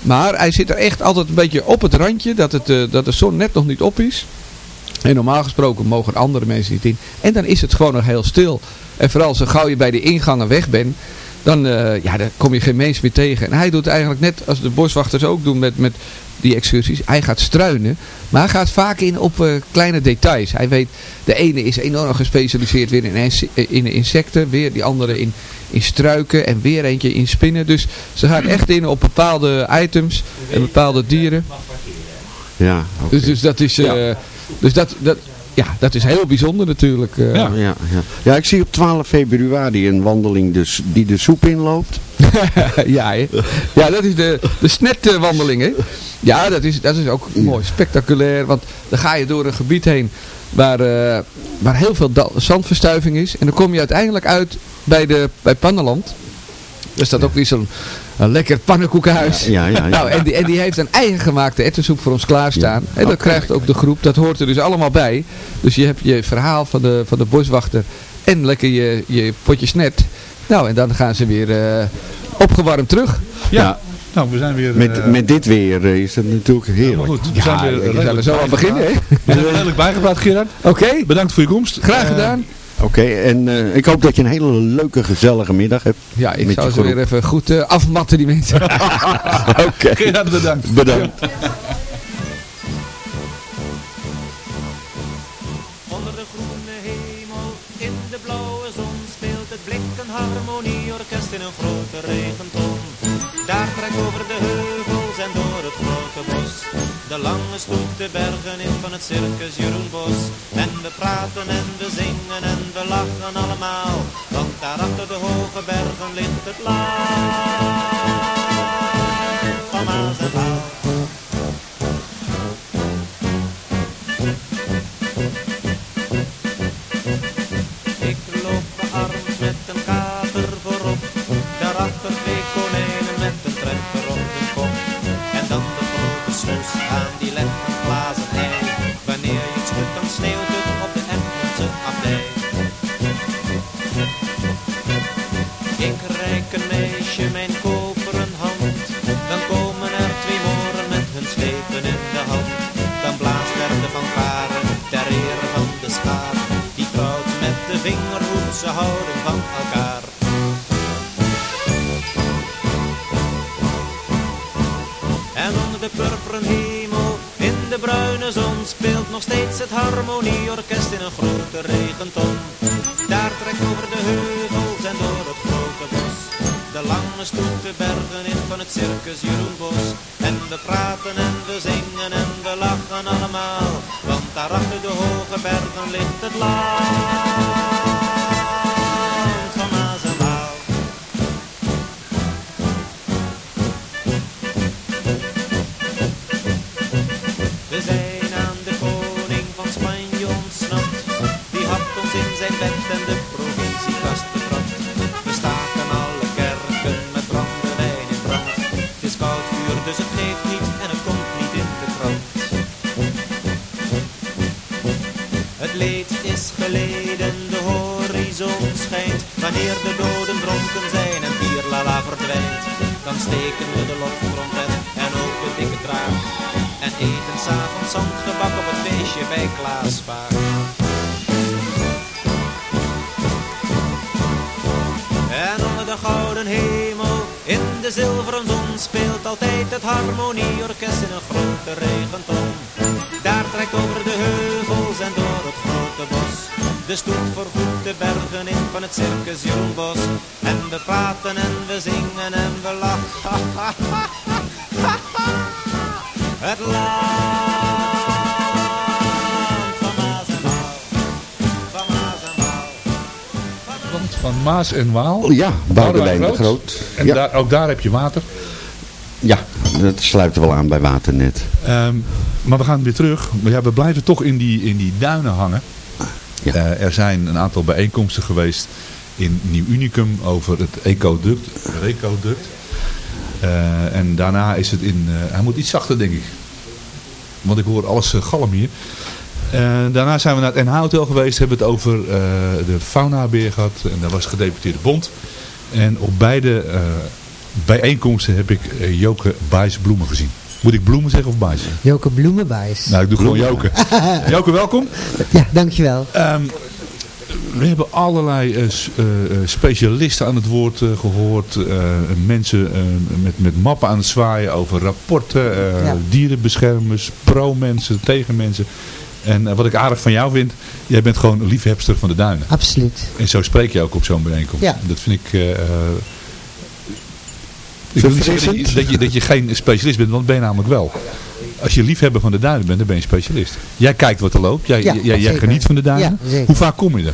Maar hij zit er echt altijd een beetje op het randje dat, het, eh, dat de zon net nog niet op is. En normaal gesproken mogen andere mensen niet in. En dan is het gewoon nog heel stil. En vooral zo gauw je bij de ingangen weg bent, dan, eh, ja, dan kom je geen mens meer tegen. En hij doet eigenlijk net als de boswachters ook doen met, met die excursies. Hij gaat struinen, maar hij gaat vaak in op eh, kleine details. Hij weet, de ene is enorm gespecialiseerd weer in, in insecten, weer die andere in, in struiken en weer eentje in spinnen. Dus ze gaan echt in op bepaalde items en bepaalde dieren. Ja, oké. Dus, dus dat is, eh, dus dat, dat, ja, dat is heel bijzonder natuurlijk. eh. Ja. ja, ja. ja, ik zie op 12 februari een wandeling dus, die de soep inloopt. ja, hè? ja, dat is de, de snetwandeling. Hè? Ja, dat is, dat is ook mooi, spectaculair. Want dan ga je door een gebied heen waar, eh, waar heel veel zandverstuiving is. En dan kom je uiteindelijk uit bij, de, bij Pannenland. Er staat ook weer zo'n een lekker pannenkoekenhuis. Ja, ja, ja. Nou, en, die, en die heeft een eigen gemaakte ettensoep voor ons klaarstaan. En dat krijgt ook de groep. Dat hoort er dus allemaal bij. Dus je hebt je verhaal van de, van de boswachter. En lekker je, je potje snet. Nou, en dan gaan ze weer eh, opgewarmd terug. Ja. Nou, we zijn weer... Met, eh, met dit weer eh, is het natuurlijk heerlijk. goed. We Ja, zijn weer we zullen zo aan beginnen. hè? We zijn redelijk bijgepraat, Gerard. Oké, Bedankt voor je komst. graag gedaan. Oké, en eh, ik hoop dat je een hele leuke, gezellige middag hebt. Ja, ik met zou je ze weer even goed eh, afmatten, die mensen. Oké, Gerard, bedankt. bedankt. Onder de groene hemel, in de blauwe zon speelt het blik een harmonieorkest in een grote regenton. Daar trekt over de heuvels De lange stoet de bergen in van het circus Jeroen Bos. En we praten en we zingen en we lachen allemaal. Want daar achter de hoge bergen ligt het land nog harmonieorkest in een grote regenton. Daar trekt over de heuvels en door het grote bos. De stoet vervoert de bergen in van het circus Jeroen Bos. En we praten en we zingen en we lachen. Het land van Maas en Waal. Van Maas en Waal. Land van Maas en Waal. Ja, Boudewijn de Groot. En Ja. daar, ook daar heb je water. Ja, dat sluit wel aan bij Waternet. Ehm, maar we gaan weer terug. Ja, we blijven toch in die, in die duinen hangen. Ja. Eh, er zijn een aantal bijeenkomsten geweest in Nieuw Unicum over het ecoduct. Recoduct. Eh, en daarna is het in... eh, hij moet iets zachter, denk ik. Want ik hoor alles galm hier. Daarna zijn we naar het NH Hotel geweest. Hebben het over de faunabeer gehad. En daar was gedeputeerde bond. En op beide bijeenkomsten heb ik eh, Joke Bijs bloemen gezien. Moet ik bloemen zeggen of Bijs? Joke Bloemenbuis. Nou, ik doe gewoon Joke. Joke, welkom. Ja, dankjewel. Ehm, we hebben allerlei eh, eh, specialisten aan het woord eh, gehoord. eh, mensen met, met mappen aan het zwaaien over rapporten. Ja. Dierenbeschermers, pro-mensen, tegen mensen. En wat ik aardig van jou vind, jij bent gewoon liefhebster van de duinen. Absoluut. En zo spreek je ook op zo'n bijeenkomst. Ja. Dat vind ik... ik wil niet zeggen dat je, dat, je, dat je geen specialist bent, want dat ben je namelijk wel. Als je liefhebber van de duinen bent, dan ben je specialist. Jij kijkt wat er loopt, jij, Ja, jij, geniet van de duinen. Ja. Hoe vaak kom je er?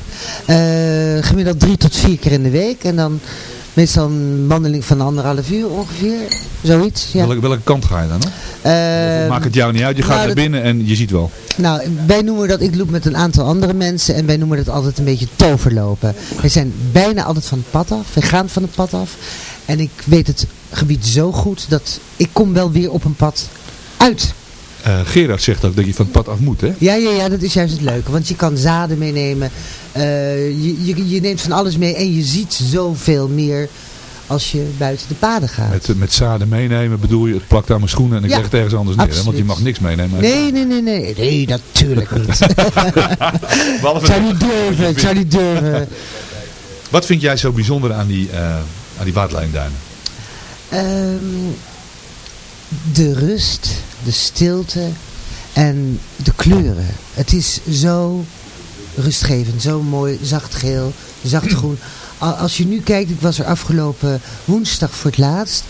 Eh, gemiddeld drie tot vier keer in de week. En dan meestal een wandeling van anderhalf uur ongeveer. Zoiets, ja. Welke, welke kant ga je dan? Eh, maakt het jou niet uit, je gaat nou, naar binnen en je ziet wel. Nou, wij noemen dat, ik loop met een aantal andere mensen en wij noemen dat altijd een beetje toverlopen. Wij zijn bijna altijd van het pad af, wij gaan van het pad af. En ik weet het gebied zo goed dat ik kom wel weer op een pad uit. Eh, Gerard zegt ook dat je van het pad af moet, hè? Ja, ja, ja, dat is juist het leuke. Want je kan zaden meenemen. eh, je, je, je neemt van alles mee en je ziet zoveel meer als je buiten de paden gaat. Met, met zaden meenemen bedoel je, het plakt aan mijn schoenen en ik Ja, leg het ergens anders neer. Hè? Want je mag niks meenemen. Nee, nee, nee, nee. Nee, natuurlijk niet. Ik zou niet durven, ik zou niet durven. Wat vind jij zo bijzonder aan die, eh aan die waterlijnduinen? Ehm, de rust, de stilte en de kleuren. Het is zo rustgevend, zo mooi, zacht geel, zacht groen. Al- Als je nu kijkt, ik was er afgelopen woensdag voor het laatst.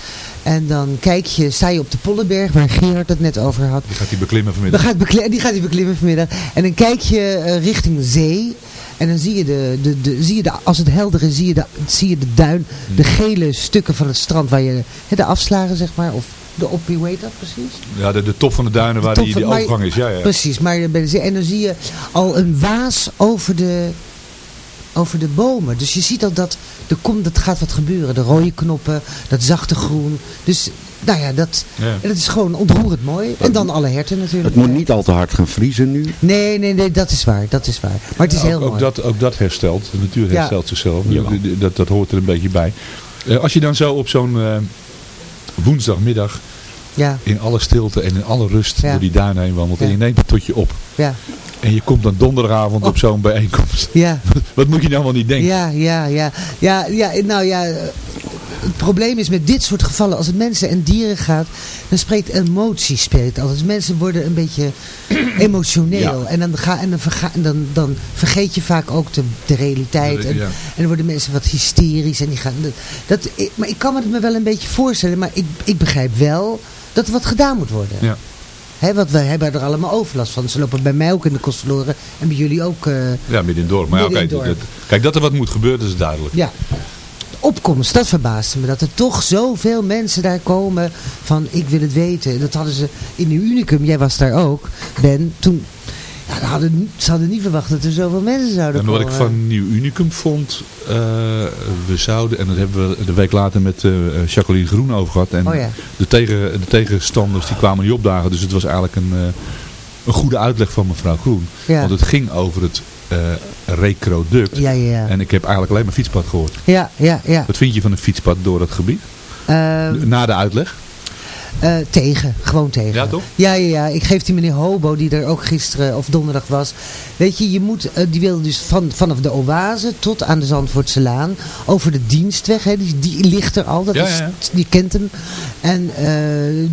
En dan kijk je, sta je op de Pollenberg, waar Gerard het net over had. Die gaat die beklimmen vanmiddag. gaat die gaat hij beklimmen vanmiddag. En dan kijk je eh, richting zee. En dan zie je, de, de, de, zie je de, als het helder is, zie je de, zie je de duin. De gele stukken van het strand waar je de afslagen, zeg maar. Of de hoe heet dat precies? Ja, de, de top van de duinen waar die, maar- overgang is. Ja, ja. Precies, maar bij de zee. En dan zie je al een waas over de, over de bomen. Dus je ziet al dat er komt, dat gaat wat gebeuren. De rode knoppen, dat zachte groen. Dus, nou ja, dat, Ja. dat is gewoon ontroerend mooi. En dan alle herten natuurlijk. Het moet niet al te hard gaan vriezen nu. Nee, nee, nee, dat is waar, dat is waar. Maar het is Ja, heel ook, ook mooi. dat, ook dat herstelt. De natuur Ja. herstelt zichzelf. Dat, dat hoort er een beetje bij. Eh, als je dan zo op zo'n eh, woensdagmiddag Ja, in alle stilte en in alle rust Ja. door die duinen heen wandelt. En je neemt het tot je op. ja, En je komt dan donderdagavond op zo'n bijeenkomst. ja. Wat moet je dan wel niet denken? Ja, ja, ja. Ja, ja, nou ja. Het probleem is met dit soort gevallen, als het mensen en dieren gaat, dan spreekt emotie spreekt altijd. Mensen worden een beetje emotioneel. En, dan, ga, en dan, verga, en dan, dan vergeet je vaak ook de, de realiteit. En, Ja. en dan worden mensen wat hysterisch. En die gaan, dat, maar ik kan me het me wel een beetje voorstellen, maar ik, ik begrijp wel dat er wat gedaan moet worden. Ja. Hè, want wij hebben er allemaal overlast van. Ze lopen bij mij ook in de kost verloren. En bij jullie ook. eh, Ja, midden in het dorp. Maar ja, kijk, dat- kijk, dat er wat moet gebeuren, dat is duidelijk. Ja. De opkomst, dat verbaasde me. Dat er toch zoveel mensen daar komen van ik wil het weten. Dat hadden ze in de Unicum, jij was daar ook, Ben. Toen, hadden, ze hadden niet verwacht dat er zoveel mensen zouden En wat komen. ik van Nieuw Unicum vond, eh, we zouden, en dat hebben we de week later met eh, Jacqueline Groen over gehad. En Oh ja. de, tegen, de tegenstanders die kwamen niet opdagen, dus het was eigenlijk een, eh, een goede uitleg van mevrouw Groen. Ja. Want het ging over het eh recroduct. Ja, ja, ja. En ik heb eigenlijk alleen maar fietspad gehoord. Ja, ja, ja. Wat vind je van een fietspad door dat gebied? Ehm, Na de uitleg? Eh, tegen, gewoon tegen. Ja, toch? Ja, ja, ja. Ik geef die meneer Hobo, die er ook gisteren of donderdag was. Weet je, je moet, eh, die wilde dus van, vanaf de Oase tot aan de Zandvoortse Laan. Over de dienstweg, hè, die, die ligt er al. Dat Ja, is, ja. Je kent hem. En eh,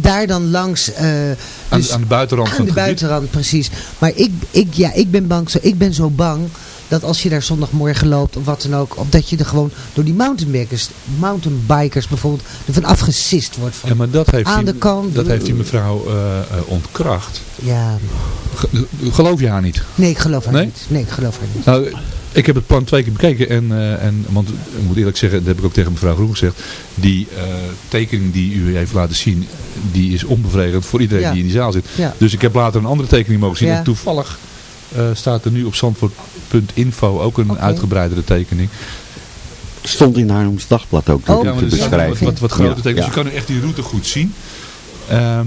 daar dan langs... Aan, dus- aan de buitenrand aan van de buitenrand, precies. Maar ik, ik, ja, ik, ben bang, zo, ik ben zo bang dat als je daar zondagmorgen loopt of wat dan ook, of dat je er gewoon door die mountainbikers, mountainbikers bijvoorbeeld, ervan afgesist wordt. Van, Ja, maar dat heeft, aan die, de kant. dat heeft die mevrouw eh, eh, ontkracht. Ja, Ge- Geloof je haar niet? nee, ik geloof haar Nee? niet. Nee, ik geloof haar niet. Nou, ik heb het plan twee keer bekeken en, eh, en want ik moet eerlijk zeggen, dat heb ik ook tegen mevrouw Groen gezegd, die tekening die u heeft laten zien, die is onbevredigend voor iedereen Ja. die in die zaal zit. Ja. Dus ik heb later een andere tekening mogen zien Ja. en toevallig staat er nu op zandvoort.info ook een uitgebreidere tekening. Stond in Haarlems Dagblad ook Oh, Ja, maar beschrijven. wat, wat, wat grote Ja, dus je kan nu echt die route goed zien. Ehm,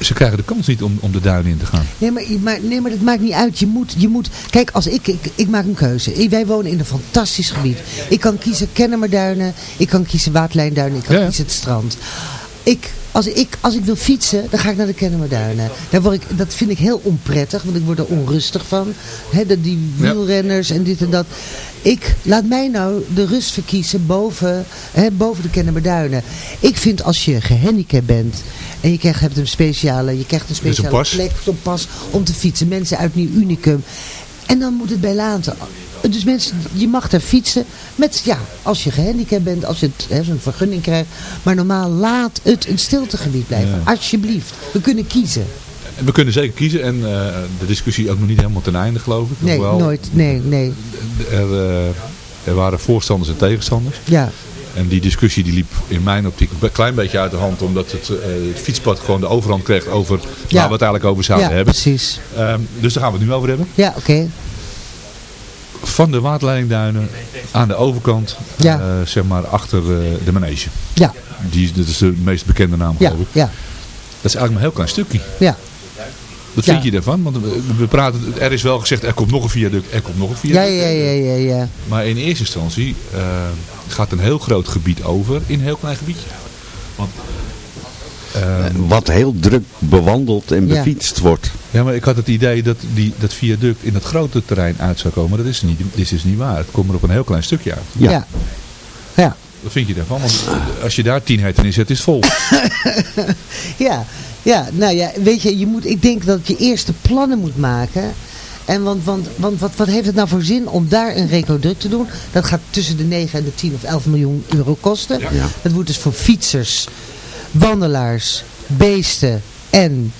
ze krijgen de kans niet om, om de duinen in te gaan. Nee maar, maar, nee, maar dat maakt niet uit. Je moet, je moet, kijk, als ik, ik, ik maak een keuze. Ik- wij wonen in een fantastisch gebied. Ik kan kiezen Kennemerduinen, ik kan kiezen Waterlijnduinen, ik kan Ja. kiezen het strand. Ik, als, ik, als ik wil fietsen, dan ga ik naar de Kennemerduinen. Daar word ik, dat vind ik heel onprettig, want ik word er onrustig van. He, die wielrenners en dit en dat. Ik, laat mij nou de rust verkiezen boven, boven de Kennemerduinen. Ik vind als je gehandicapt bent en je krijgt, hebt een speciale, je krijgt een speciale plek, zo'n pas om te fietsen. Mensen uit Nieuw Unicum. En dan moet het bij laten. Dus mensen, je mag daar fietsen met, ja, als je gehandicapt bent, als je zo'n vergunning krijgt. Maar normaal laat het een stiltegebied blijven. Alsjeblieft. We kunnen kiezen. En we kunnen zeker kiezen en eh, de discussie ook nog niet helemaal ten einde geloof ik. Nee, Hoewel, nooit. Nee, nee. Er, eh, er waren voorstanders en tegenstanders. Ja, En die discussie die liep in mijn optiek een klein beetje uit de hand. Omdat het, eh, het fietspad gewoon de overhand kreeg over waar we het eigenlijk over zouden ja hebben. precies. Ehm, dus daar gaan we het nu over hebben. Ja, oké. Van de waterleidingduinen aan de overkant, Ja. eh, zeg maar achter eh, de manege. Ja, Die, dat is de meest bekende naam ja, geloof ik. ja, Dat is eigenlijk maar een heel klein stukje. ja. Wat Ja. vind je daarvan? Want we, we praten, er is wel gezegd, er komt nog een viaduct, er komt nog een Ja, viaduct. ja, ja, ja, ja. Maar in eerste instantie eh, gaat een heel groot gebied over in een heel klein gebiedje. Want, ehm, Wat heel druk bewandeld en Ja. befietst wordt. ja, maar ik had het idee dat die, dat viaduct in het grote terrein uit zou komen. Dat is, niet, dat is dus niet waar. Het komt er op een heel klein stukje uit. Ja. Ja. Ja. Wat vind je daarvan? Want als je daar tien herten in zet, is het vol. Ja, ja, nou ja, weet je, je moet, ik denk dat je eerst de plannen moet maken. En want, want, want wat, wat heeft het nou voor zin om daar een recroduct te doen? Dat gaat tussen de 9 en de 10 of 11 miljoen euro kosten. Ja. Ja. Dat wordt dus voor fietsers, wandelaars, beesten en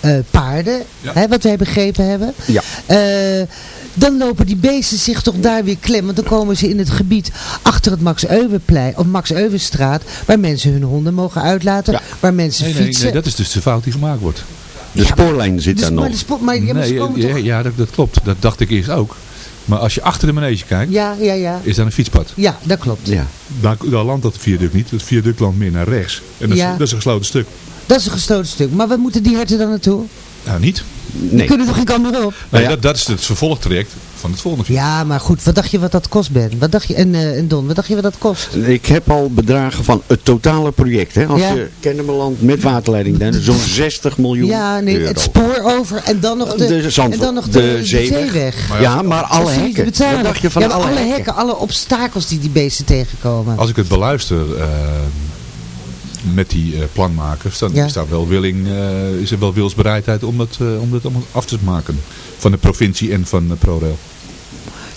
eh, paarden. Ja. Hè, wat wij begrepen hebben. Ja. Eh, dan lopen die beesten zich toch daar weer klem. Want dan komen ze in het gebied achter het Max Euwenplein, of Max Euwenstraat. Waar mensen hun honden mogen uitlaten. Ja. Waar mensen Nee, nee, fietsen. nee, dat is dus de fout die gemaakt wordt. De spoorlijn zit Dus, daar maar nog. de maar, ja, maar ze nee, ja, toch- ja, dat, dat klopt. Dat dacht ik eerst ook. Maar als je achter de manege kijkt, Ja, ja, ja. is daar een fietspad. Ja, dat klopt. Ja. Daar, daar landt dat viaduct niet. Het viaduct landt meer naar rechts. En dat, is, Ja. dat is een gesloten stuk. Dat is een gesloten stuk. Maar wat moeten die herten dan naartoe? Nou, niet. Die kunnen toch geen kant meer op? Nee, dat, dat is het vervolgtraject van het volgende. Ja, maar goed. Wat dacht je wat dat kost, Ben? Wat dacht je, en, eh, en Don, wat dacht je wat dat kost? Ik heb al bedragen van het totale project. Hè? Als Ja. je Kennemerland met waterleiding dan zo'n 60 miljoen Ja, nee, euro. het spoor over en dan nog de, en dan nog de, de de zeeweg. zeeweg. Maar ja, maar alle hekken. betalen. Wat dacht je van ja, alle alle hekken? hekken? Alle obstakels die die beesten tegenkomen. Als ik het beluister eh, met die eh, planmakers, dan Ja. is, daar wel willing, eh, is er wel wilsbereidheid om dat, eh, om dat allemaal af te maken. Van de provincie en van ProRail.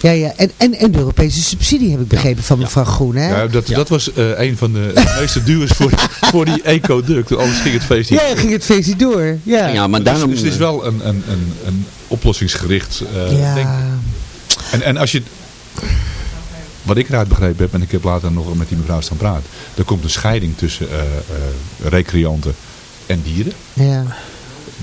Ja, ja. En, en, en de Europese subsidie heb ik begrepen van mevrouw Groen, hè? Ja, dat, dat was eh, een van de meeste duurs voor, voor die ecoduct. Anders ging het feest niet. Ja, ging het feest niet door. Ja, Ja, maar Dus- daarom... dus, het is wel een, een, een, een oplossingsgericht eh Ja. denk. En, en als je... Wat ik eruit begrepen heb, en ik heb later nog met die mevrouw staan praten. Er komt een scheiding tussen eh, eh, recreanten en dieren. ja.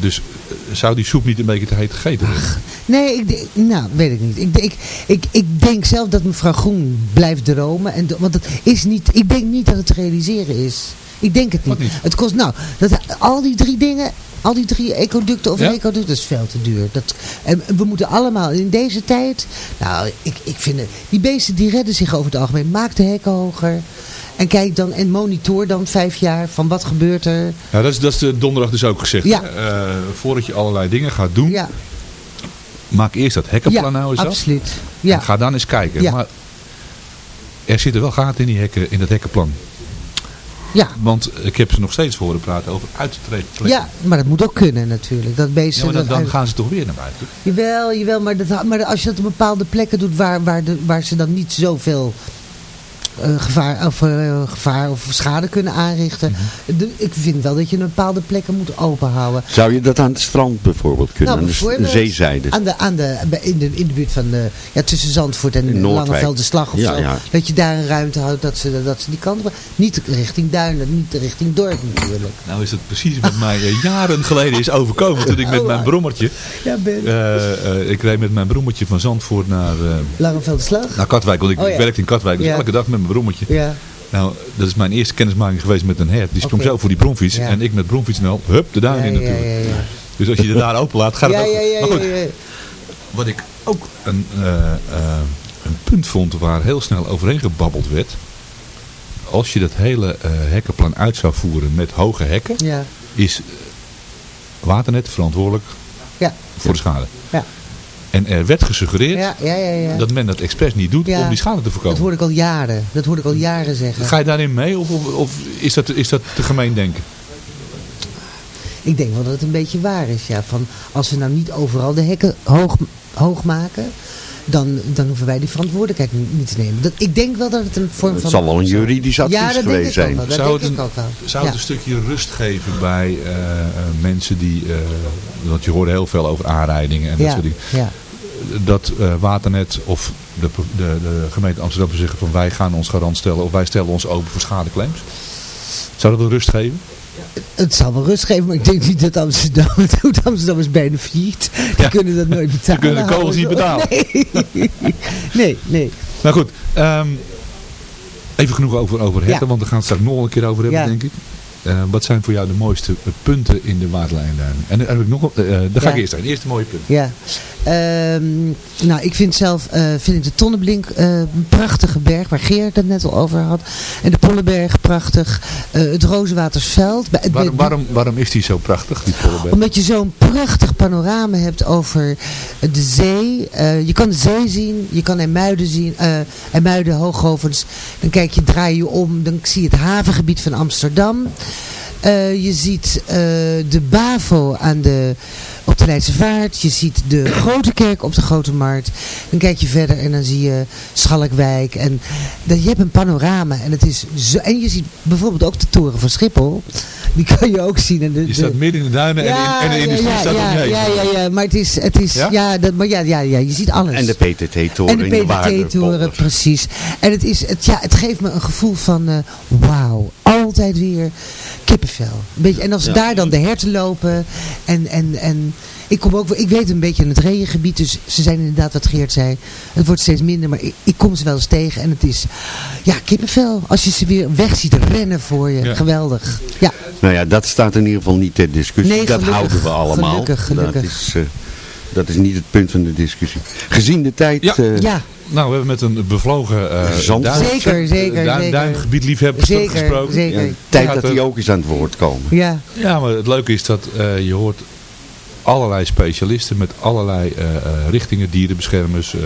Dus eh, zou die soep niet een beetje te heet gegeten worden? Nee, ik, nou, weet ik niet. Ik, ik, ik, ik denk zelf dat mevrouw Groen blijft dromen. En, want het is niet, ik denk niet dat het te realiseren is. Ik denk het niet. Het kost, nou, dat, al die drie dingen, al die drie ecoducten of Ja? een ecoduct, dat is veel te duur. Dat, en we moeten allemaal in deze tijd, nou, ik, ik vind het, die beesten die redden zich over het algemeen. Maak de hekken hoger. En kijk dan en monitor dan vijf jaar van wat gebeurt er. Ja, dat is, dat is de donderdag dus ook gezegd. Ja. Eh, voordat je allerlei dingen gaat doen, Ja, maak eerst dat hekkenplan ja nou eens af. absoluut. Ja. En ga dan eens kijken. Ja. Maar er zitten wel gaten in, die hekken, in dat hekkenplan. Ja. Want ik heb ze nog steeds horen praten over uittrekken. Ja, maar dat moet ook kunnen natuurlijk. Dat beesten, Ja, maar dat dan gaan ze toch weer naar buiten. Jawel, jawel maar, dat, maar als je dat op bepaalde plekken doet waar, waar, de, waar ze dan niet zoveel eh, gevaar, of, eh, gevaar of schade kunnen aanrichten. Mhm. De- ik vind wel dat je een bepaalde plekken moet openhouden. Zou je dat aan het strand bijvoorbeeld kunnen? Nou, aan de zeezijde? Aan de, aan de, bij- in, de, in de buurt van de, ja, tussen Zandvoort en Noordwijk. Langevelde Slag of Ja, zo. ja. Dat je daar een ruimte houdt dat ze, dat ze die kant op Niet richting Duinen, niet richting dorp natuurlijk. Nou is het precies wat mij eh, jaren geleden is overkomen. Toen ik met Oh, mijn brommertje... Ja, Ben. eh, eh, ik reed met mijn brommertje van Zandvoort naar, eh, Langevelde Slag? naar Katwijk. Want ik Oh, ja. werkte in Katwijk. Dus Ja. elke dag met mijn brommertje. Ja. Nou, dat is mijn eerste kennismaking geweest met een hert. Die sprong zo voor die bromfiets. Ja. En ik met bromfiets snel, hup, de duin in natuurlijk. Dus als je je daar open laat, gaat het ja, ook Maar goed, wat ik ook een, eh, eh, een punt vond waar heel snel overheen gebabbeld werd. Als je dat hele eh, hekkenplan uit zou voeren met hoge hekken, Ja. is Waternet verantwoordelijk Ja. voor de schade. Ja. En er werd gesuggereerd Ja, ja, ja, ja. dat men dat expres niet doet om die schade te Dat voorkomen. hoor ik al jaren. Dat hoor ik al jaren zeggen. Ga je daarin mee of, of, of is, dat, is dat te gemeen denken? Ik denk wel dat het een beetje waar is. Ja. Van, als we nou niet overal de hekken hoog, hoog maken, dan, dan hoeven wij die verantwoordelijkheid niet, te nemen. Dat, ik denk wel dat het een vorm Het van... zal wel een juridisch advies ja, dat denk geweest ik zijn. Ook wel. Dat Zou denk het ik een- ook wel. Zou het Ja. een stukje rust geven bij eh, eh, mensen die, eh, want je hoorde heel veel over aanrijdingen en dat Ja, soort dingen. ja. Dat eh, Waternet of de, de, de gemeente Amsterdam zeggen van wij gaan ons garant stellen of wij stellen ons open voor schadeclaims. Zou dat wel rust geven? Het zal wel rust geven, maar ik denk niet dat Amsterdam, het doet Amsterdam is bijna failliet. Die kunnen dat nooit betalen. kunnen de kogels niet betalen. Nee, nee. nee. Nou goed, ehm, even genoeg over, over Ja. want we gaan het straks nog een keer over hebben Ja. denk ik. Eh, wat zijn voor jou de mooiste eh, punten in de waterlijnduinen? En dan heb ik nog, eh, eh, daar ga ik eerst heen. Eerste mooie punt. Ja. Ehm, nou, ik vind zelf vind ik de Tonneblink een prachtige berg, waar Geert het net al over had. En de Pollenberg prachtig. Het Rozenwatersveld. Waarom, waarom, waarom is die zo prachtig, die Pollenberg? omdat je zo'n prachtig panorama hebt over de zee. Je kan de zee zien, je kan Emuiden zien, Emuiden, Hooghovens. Dan kijk je, draai je om, dan zie je het havengebied van Amsterdam. Eh, je ziet eh, de BAVO aan de, op de Leidse Vaart. Je ziet de Grote Kerk op de Grote Markt. Dan kijk je verder en dan zie je Schalkwijk. En dat, je hebt een panorama. En, het is zo, en je ziet bijvoorbeeld ook de toren van Schiphol. Die kan je ook zien. En de, Je staat de- midden in de duinen en, en de industrie ja, staat ja, ja, ja, ja, maar het is, het is Ja? ja? dat, maar ja, ja, ja, je ziet alles. En de PTT-toren En in de de PTT-toren, precies. En het, is, het, ja, het geeft me een gevoel van, eh, wauw, altijd weer kippenvel. Een beetje, en als Ja. daar dan de herten lopen en, en, en ik, kom ook, ik weet een beetje in het regengebied, dus ze zijn inderdaad wat Geert zei. Het wordt steeds minder, maar ik, ik kom ze wel eens tegen en het is, ja, kippenvel. Als je ze weer weg ziet rennen voor je, Ja. geweldig. Ja, Nou ja, dat staat in ieder geval niet ter discussie. Nee, dat houden we allemaal. Gelukkig, gelukkig. Dat is, eh, dat is niet het punt van de discussie. Gezien de tijd... Ja. eh, ja. Nou, we hebben met een bevlogen uh, Zand. Zeker, zeker, zeker. gesproken. zeker. Ja, tijd dat die ook eens aan het woord komen. Ja. Ja, maar het leuke is dat eh, je hoort allerlei specialisten met allerlei eh, eh, richtingen, dierenbeschermers, eh,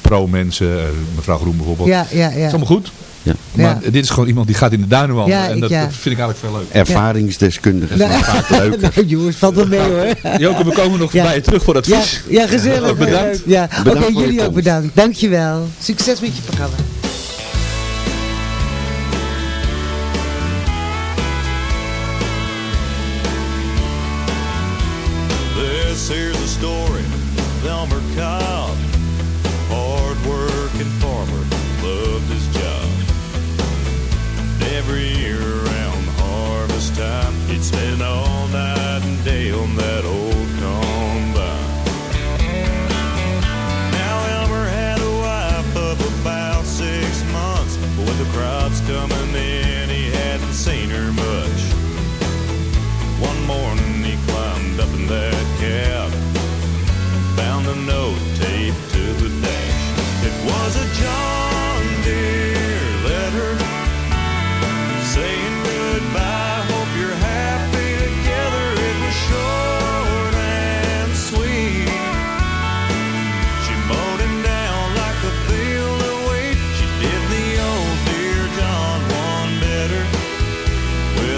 pro-mensen, eh, mevrouw Groen bijvoorbeeld. Ja, ja, ja. Het is allemaal goed. Ja. Maar dit is gewoon iemand die gaat in de duinen wandelen. Ja, en ik- dat, ja. dat vind ik eigenlijk veel leuk. Ervaringsdeskundigen zijn Nou, vaak leuker. nou, jongens, valt wel mee hoor. Joke, we komen nog Ja. bij je terug voor Ja, advies. ja gezellig. Bedankt. Ja. Oké, jullie ook bedankt. Dankjewel. Succes met je programma.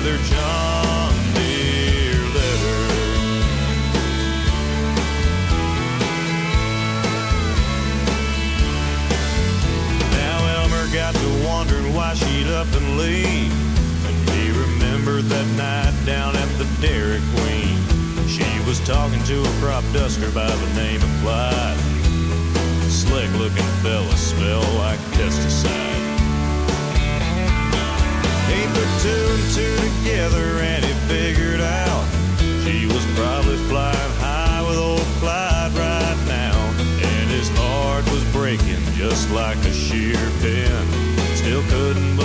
With her John Deere letter. Now Elmer got to wondering why she'd up and leave. And he remembered that night down at the Dairy Queen. She was talking to a crop duster by the name of Clyde. Slick looking fella, smell like pesticide. Put two and two together and he figured out she was probably flying high with old Clyde right now. And his heart was breaking just like a shear pin. Still couldn't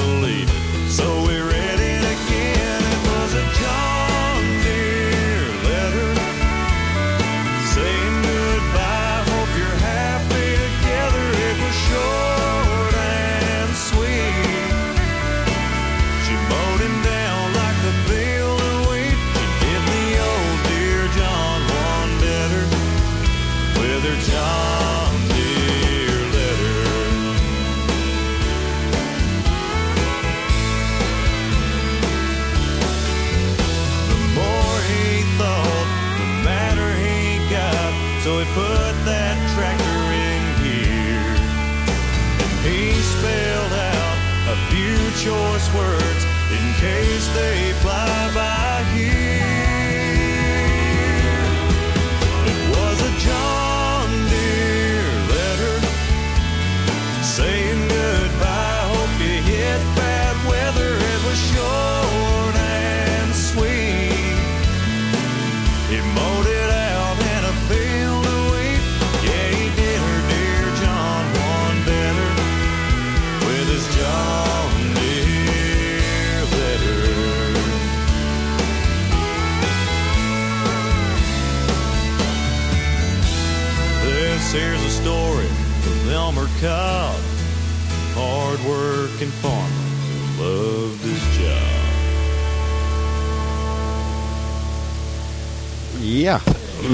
case they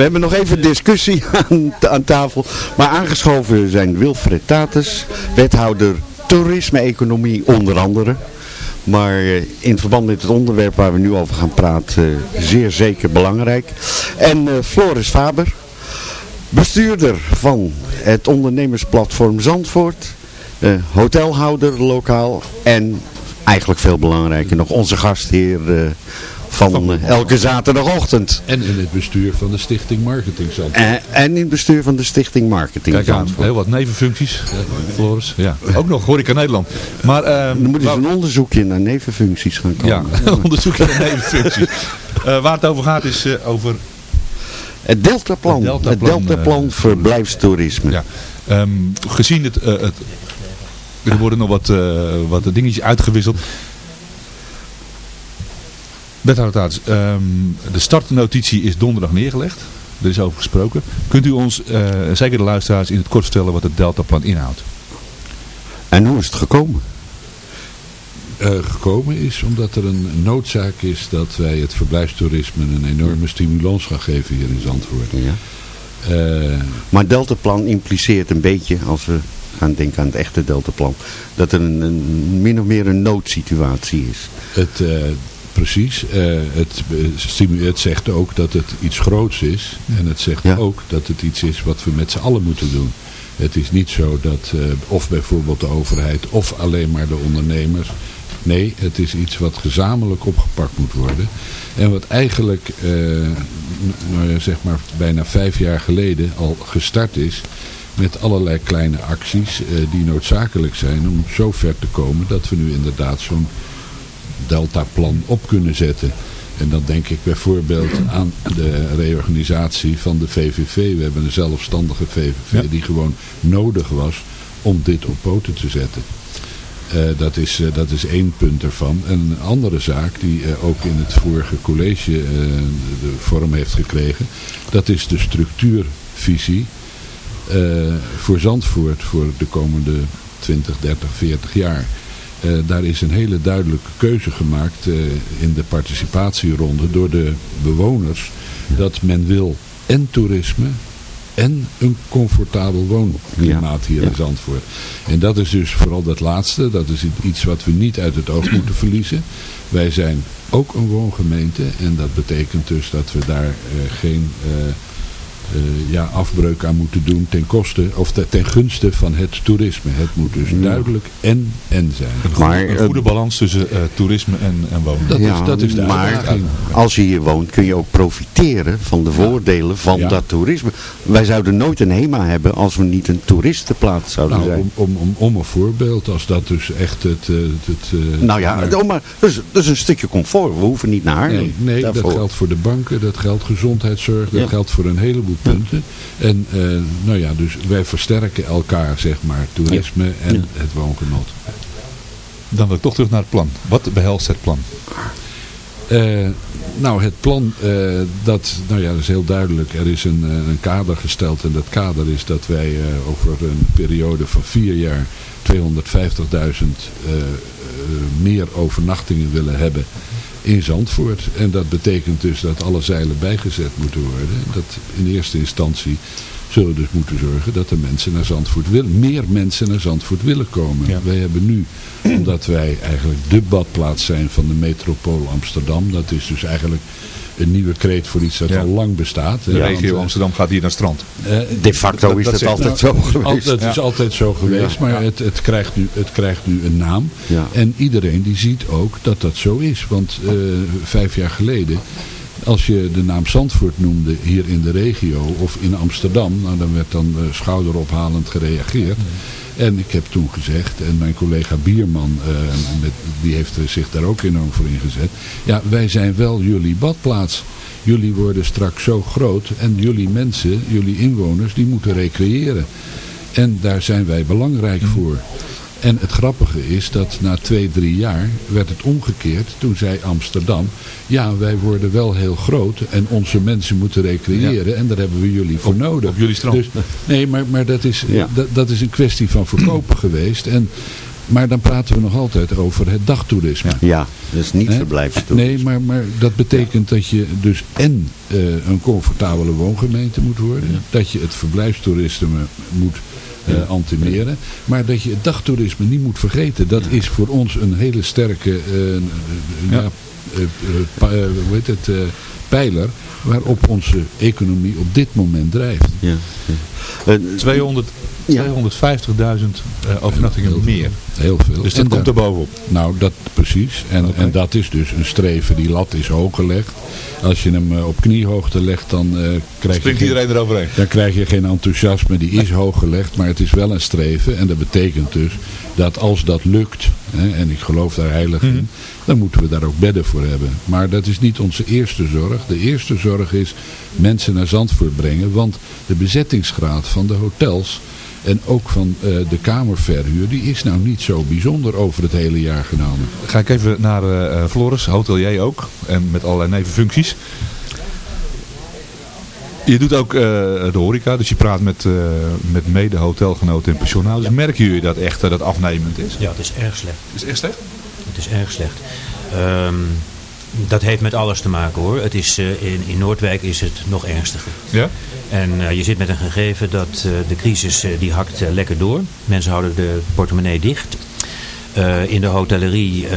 we hebben nog even discussie aan, aan tafel. Maar aangeschoven zijn Wilfred Tatus, wethouder toerisme-economie onder andere. Maar eh, in verband met het onderwerp waar we nu over gaan praten, eh, zeer zeker belangrijk. En eh, Floris Faber, bestuurder van het ondernemersplatform Zandvoort, hotelhouder lokaal en eigenlijk veel belangrijker nog onze gastheer van eh, elke zaterdagochtend. En in het bestuur van de Stichting Marketing Zandvoort. En, en in het bestuur van de Stichting Marketing Kijk aan, heel wat nevenfuncties, Floris. Ja. Ook nog Horeca Nederland. Maar, ehm, Dan moet eens een onderzoekje naar nevenfuncties gaan Ja, komen. onderzoek naar nevenfuncties. Eh, waar het over gaat is eh, over Het Deltaplan. Het Het Deltaplan, eh, verblijfstoerisme. Ja. Ehm, gezien het, eh, het... Er worden nog wat, eh, wat dingetjes uitgewisseld. Wethouder Taats, ehm, de startnotitie is donderdag neergelegd. Er is over gesproken. Kunt u ons, eh, zeker de luisteraars, in het kort vertellen wat het Deltaplan inhoudt? En hoe is het gekomen? Eh, gekomen is omdat er een noodzaak is dat wij het verblijfstoerisme een enorme stimulans gaan geven hier in Zandvoort. Ja. Eh, Maar Deltaplan impliceert een beetje, als we gaan denken aan het echte Deltaplan, dat er een, een min of meer een noodsituatie is. Het, eh, precies. eh, het, eh, het zegt ook dat het iets groots is. En het zegt ook dat het iets is wat we met z'n allen moeten doen. Het is niet zo dat eh, of bijvoorbeeld de overheid of alleen maar de ondernemers. Nee, het is iets wat gezamenlijk opgepakt moet worden. En wat eigenlijk, eh, nou ja, zeg maar bijna vijf jaar geleden al gestart is met allerlei kleine acties eh, die noodzakelijk zijn om zo ver te komen dat we nu inderdaad zo'n deltaplan op kunnen zetten. En dan denk ik bijvoorbeeld aan de reorganisatie van de VVV. We hebben een zelfstandige VVV die gewoon nodig was om dit op poten te zetten. Eh, dat, is, eh, dat is één punt ervan. En een andere zaak die eh, ook in het vorige college de vorm heeft gekregen. Dat is de structuurvisie voor Zandvoort voor de komende 20, 30, 40 jaar. Eh, daar is een hele duidelijke keuze gemaakt eh, in de participatieronde door de bewoners. Dat men wil en toerisme en een comfortabel woonklimaat hier in Zandvoort. En dat is dus vooral dat laatste. Dat is iets wat we niet uit het oog moeten verliezen. Wij zijn ook een woongemeente. En dat betekent dus dat we daar eh, geen ja, afbreuk aan moeten doen ten koste of te- ten gunste van het toerisme. Het moet dus duidelijk en en zijn. Een goede, een goede balans tussen eh, toerisme en, en wonen. Dat is- dat is de maar uitdaging. als je hier woont kun je ook profiteren van de voordelen van Ja. dat toerisme. Wij zouden nooit een HEMA hebben als we niet een toeristenplaats zouden Nou, zijn. om, om, om, om een voorbeeld, als dat dus echt het... eh, het eh, nou ja, maar- oh, maar dat is, dat is een stukje comfort. We hoeven niet naar. Nee, nee dat geldt voor de banken, dat geldt gezondheidszorg, dat Ja. geldt voor een heleboel punten. En eh, nou ja, dus wij versterken elkaar, zeg maar, toerisme en Ja. het woongenot. Dan wil ik toch terug naar het plan. Wat behelst het plan? Eh, nou, het plan, eh, dat, nou ja, dat is heel duidelijk. Er is een, een kader gesteld en dat kader is dat wij eh, over een periode van vier jaar 250.000 eh, eh, meer overnachtingen willen hebben in Zandvoort. En dat betekent dus dat alle zeilen bijgezet moeten worden. Dat in eerste instantie zullen we dus moeten zorgen dat er mensen naar Zandvoort willen, meer mensen naar Zandvoort willen komen. Wij hebben nu, omdat wij eigenlijk de badplaats zijn van de metropool Amsterdam, dat is dus eigenlijk een nieuwe kreet voor iets dat Ja. al lang bestaat. De regio want, eh, Amsterdam gaat hier naar strand. eh, De facto is het zegt- altijd nou, zo geweest. al- Het is Ja. altijd zo geweest, Ja. maar het, het, krijgt nu, het krijgt nu een naam. Ja. En iedereen die ziet ook dat dat zo is. Want eh, vijf jaar geleden, als je de naam Zandvoort noemde hier in de regio of in Amsterdam, nou, dan werd dan schouderophalend gereageerd. En ik heb toen gezegd, en mijn collega Bierman, eh, met, die heeft zich daar ook enorm voor ingezet. Ja, wij zijn wel jullie badplaats. Jullie worden straks zo groot en jullie mensen, jullie inwoners, die moeten recreëren. En daar zijn wij belangrijk voor. En het grappige is dat na twee, drie jaar werd het omgekeerd. Toen zei Amsterdam, ja wij worden wel heel groot en onze mensen moeten recreëren. En daar hebben we jullie voor nodig. op jullie strand. Dus, nee, maar, maar dat, is, Ja. dat, dat is een kwestie van verkopen geweest. En, maar dan praten we nog altijd over het dagtoerisme. Ja, is niet verblijfstoerisme. Nee, maar, maar dat betekent dat je dus en eh, een comfortabele woongemeente moet worden. Dat je het verblijfstoerisme moet eh antimeren. Maar dat je het dagtoerisme niet moet vergeten. Dat is voor ons een hele sterke eh, ja. eh, hoe heet het, pijler waarop onze economie op dit moment drijft. Ja. ja. Eh, 200 Ja. 250.000 eh, overnachtingen meer. Heel veel. Dus dat En komt er bovenop. Nou, dat precies. En, en dat is dus een streven. Die lat is hoog gelegd. Als je hem eh, op kniehoogte legt, dan eh, krijg Springt je geen, iedereen eroverheen. dan krijg je geen enthousiasme. Die is hoog gelegd, maar het is wel een streven. En dat betekent dus dat als dat lukt, hè, en ik geloof daar heilig in, dan moeten we daar ook bedden voor hebben. Maar dat is niet onze eerste zorg. Zorg. De eerste zorg is mensen naar Zandvoort brengen. Want de bezettingsgraad van de hotels en ook van eh, de kamerverhuur, die is nou niet zo bijzonder over het hele jaar genomen. Ga ik even naar eh, Floris, hotelier ook. En met allerlei nevenfuncties. Je doet ook eh, de horeca, dus je praat met, eh, met mede-hotelgenoten en pensionaars. Dus merken jullie dat echt dat het afnemend is? Ja, het is erg slecht. Is het echt slecht? Het is erg slecht. Ehm, dat heeft met alles te maken hoor. Het is, eh, in, in Noordwijk is het nog ernstiger. Ja? En eh, je zit met een gegeven dat eh, de crisis die hakt lekker door. Mensen houden de portemonnee dicht. In de hotellerie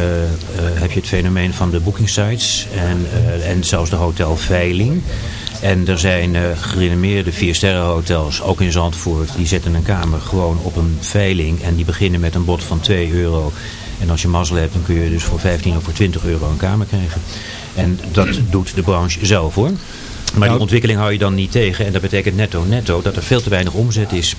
heb je het fenomeen van de boekingsites en, en zelfs de hotelveiling. En er zijn gerenommeerde viersterrenhotels, ook in Zandvoort, die zetten een kamer gewoon op een veiling en die beginnen met een bod van 2 euro. En als je mazzel hebt, dan kun je dus voor 15 of voor 20 euro een kamer krijgen. En dat doet de branche zelf hoor. Maar die ontwikkeling hou je dan niet tegen. En dat betekent netto netto dat er veel te weinig omzet is.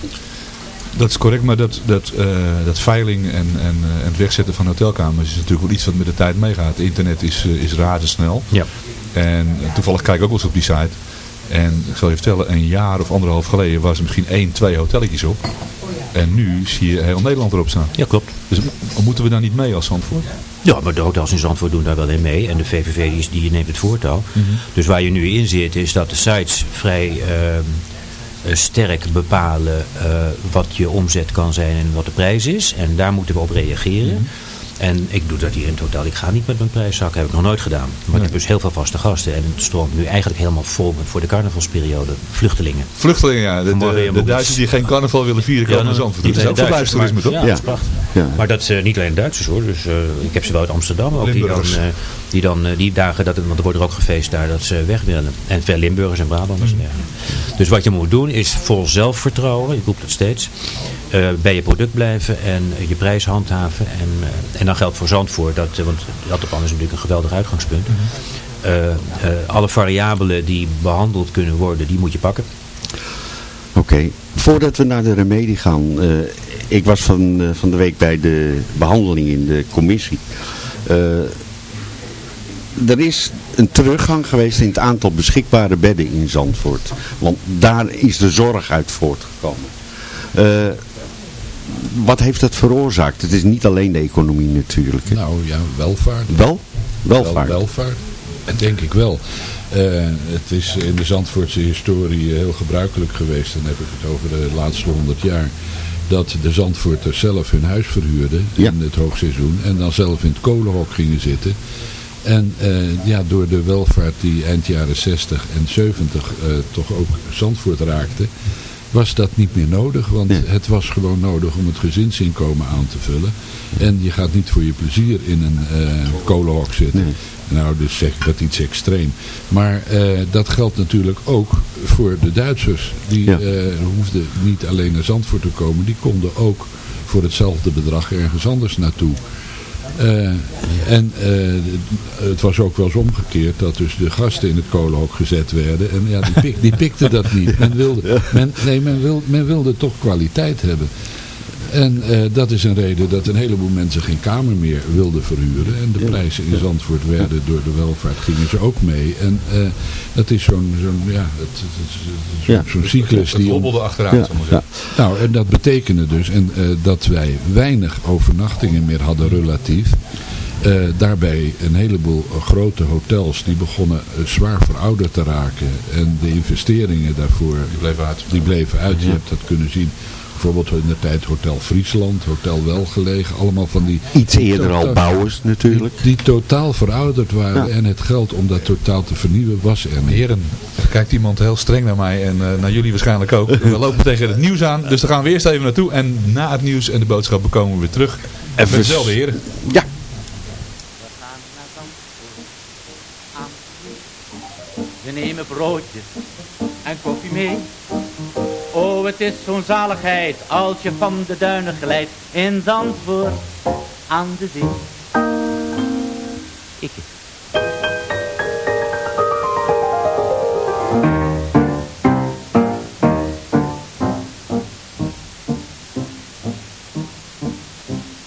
Dat is correct, maar dat, dat, eh, dat veiling en, en, eh, en het wegzetten van hotelkamers is natuurlijk wel iets wat met de tijd meegaat. Internet is, eh, is razendsnel. Ja. En toevallig kijk ik ook wel eens op die site. En ik zal je vertellen, een jaar of anderhalf geleden was er misschien één, twee hotelletjes op. En nu zie je heel Nederland erop staan. Ja, klopt. Dus moeten we daar niet mee als Zandvoort? Ja, maar de hotels in Zandvoort doen daar wel in mee. En de VVV die neemt het voortouw. Mhm. Dus waar je nu in zit is dat de sites vrij ehm, eh, sterk bepalen eh, wat je omzet kan zijn en wat de prijs is. En daar moeten we op reageren. Mhm. En ik doe dat hier in het hotel. Ik ga niet met mijn prijszak, heb ik nog nooit gedaan. Maar ik heb dus heel veel vaste gasten. En het stroomt nu eigenlijk helemaal vol met voor de carnavalsperiode. Vluchtelingen. Vluchtelingen, ja. De. Duitsers die geen carnaval willen vieren komen Ja, nou, niet Dat is ook verblijfstoerisme, toch? Ja, dat is prachtig. Maar dat is eh, niet alleen Duitsers hoor. Dus, eh, ik heb ze wel uit Amsterdam ook. Die dan, Limburgers. Die dan eh, die dagen, dat, het- want er wordt er ook gefeest daar, dat ze weg willen. En veel Limburgers en Brabanders. Mm. en dergelijke. Dus wat je moet doen is vol zelfvertrouwen, ik roep dat steeds, eh, bij je product blijven en je prijs handhaven. En, eh, en dan geldt voor Zandvoort, dat, want Rattenpan is natuurlijk een geweldig uitgangspunt. Mhm. Eh, eh, alle variabelen die behandeld kunnen worden, die moet je pakken. Oké, voordat we naar de remedie gaan. eh, ik was van, van de week bij de behandeling in de commissie. Eh, er is een teruggang geweest in het aantal beschikbare bedden in Zandvoort. Want daar is de zorg uit voortgekomen. Eh, wat heeft dat veroorzaakt? Het is niet alleen de economie natuurlijk. hè? Nou ja, welvaart. Wel? Welvaart. Wel, welvaart. Denk ik wel. Eh, het is in de Zandvoortse historie heel gebruikelijk geweest, dan heb ik het over de laatste honderd jaar, dat de Zandvoorters zelf hun huis verhuurden in het hoogseizoen en dan zelf in het kolenhok gingen zitten. En eh, ja, door de welvaart die eind jaren 60 en 70 eh, toch ook Zandvoort raakte, was dat niet meer nodig. Want het was gewoon nodig om het gezinsinkomen aan te vullen. En je gaat niet voor je plezier in een eh kolenhok zitten. Nou, dus zeg ik dat iets extreem. Maar dat geldt natuurlijk ook voor de Duitsers. Die hoefden niet alleen naar Zandvoort te komen. Die konden ook voor hetzelfde bedrag ergens anders naartoe. Eh, en eh, het was ook wel eens omgekeerd dat dus de gasten in het kolenhok gezet werden. En ja, die, pik, die pikten dat niet. Men wilde, men, nee, men, wil, men wilde toch kwaliteit hebben. En eh, dat is een reden dat een heleboel mensen geen kamer meer wilden verhuren. En de prijzen in Zandvoort werden door de welvaart gingen ze ook mee. En eh, dat is zo'n zo'n ja, het, het, het- het- Ja. zo'n cyclus Het die... hobbelde achteruit, zeggen. Nou, en dat betekende dus en, eh, dat wij weinig overnachtingen meer hadden relatief. Eh, daarbij een heleboel grote hotels die begonnen zwaar verouderd te raken. En de investeringen daarvoor die bleven uit. Die bleven uit. Je hebt dat kunnen zien. Bijvoorbeeld in de tijd Hotel Friesland, Hotel Welgelegen. Allemaal van die... Iets eerder al bouwers natuurlijk. Die, die totaal verouderd waren. Ja. En het geld om dat totaal te vernieuwen was er niet. Heren, er kijkt iemand heel streng naar mij en eh, naar jullie waarschijnlijk ook. We lopen tegen het nieuws aan, dus daar gaan we eerst even naartoe. En na het nieuws en de boodschappen komen we weer terug. En met dezelfde heren. Ja. We nemen broodjes en koffie mee. Oh, het is zo'n zaligheid als je van de duinen glijdt in Zandvoort aan de zee. Ik.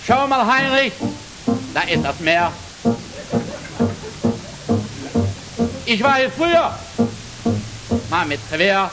Schau mal, Heinrich, da ist das Meer. Ich war hier früher. Mal mit Gewehr,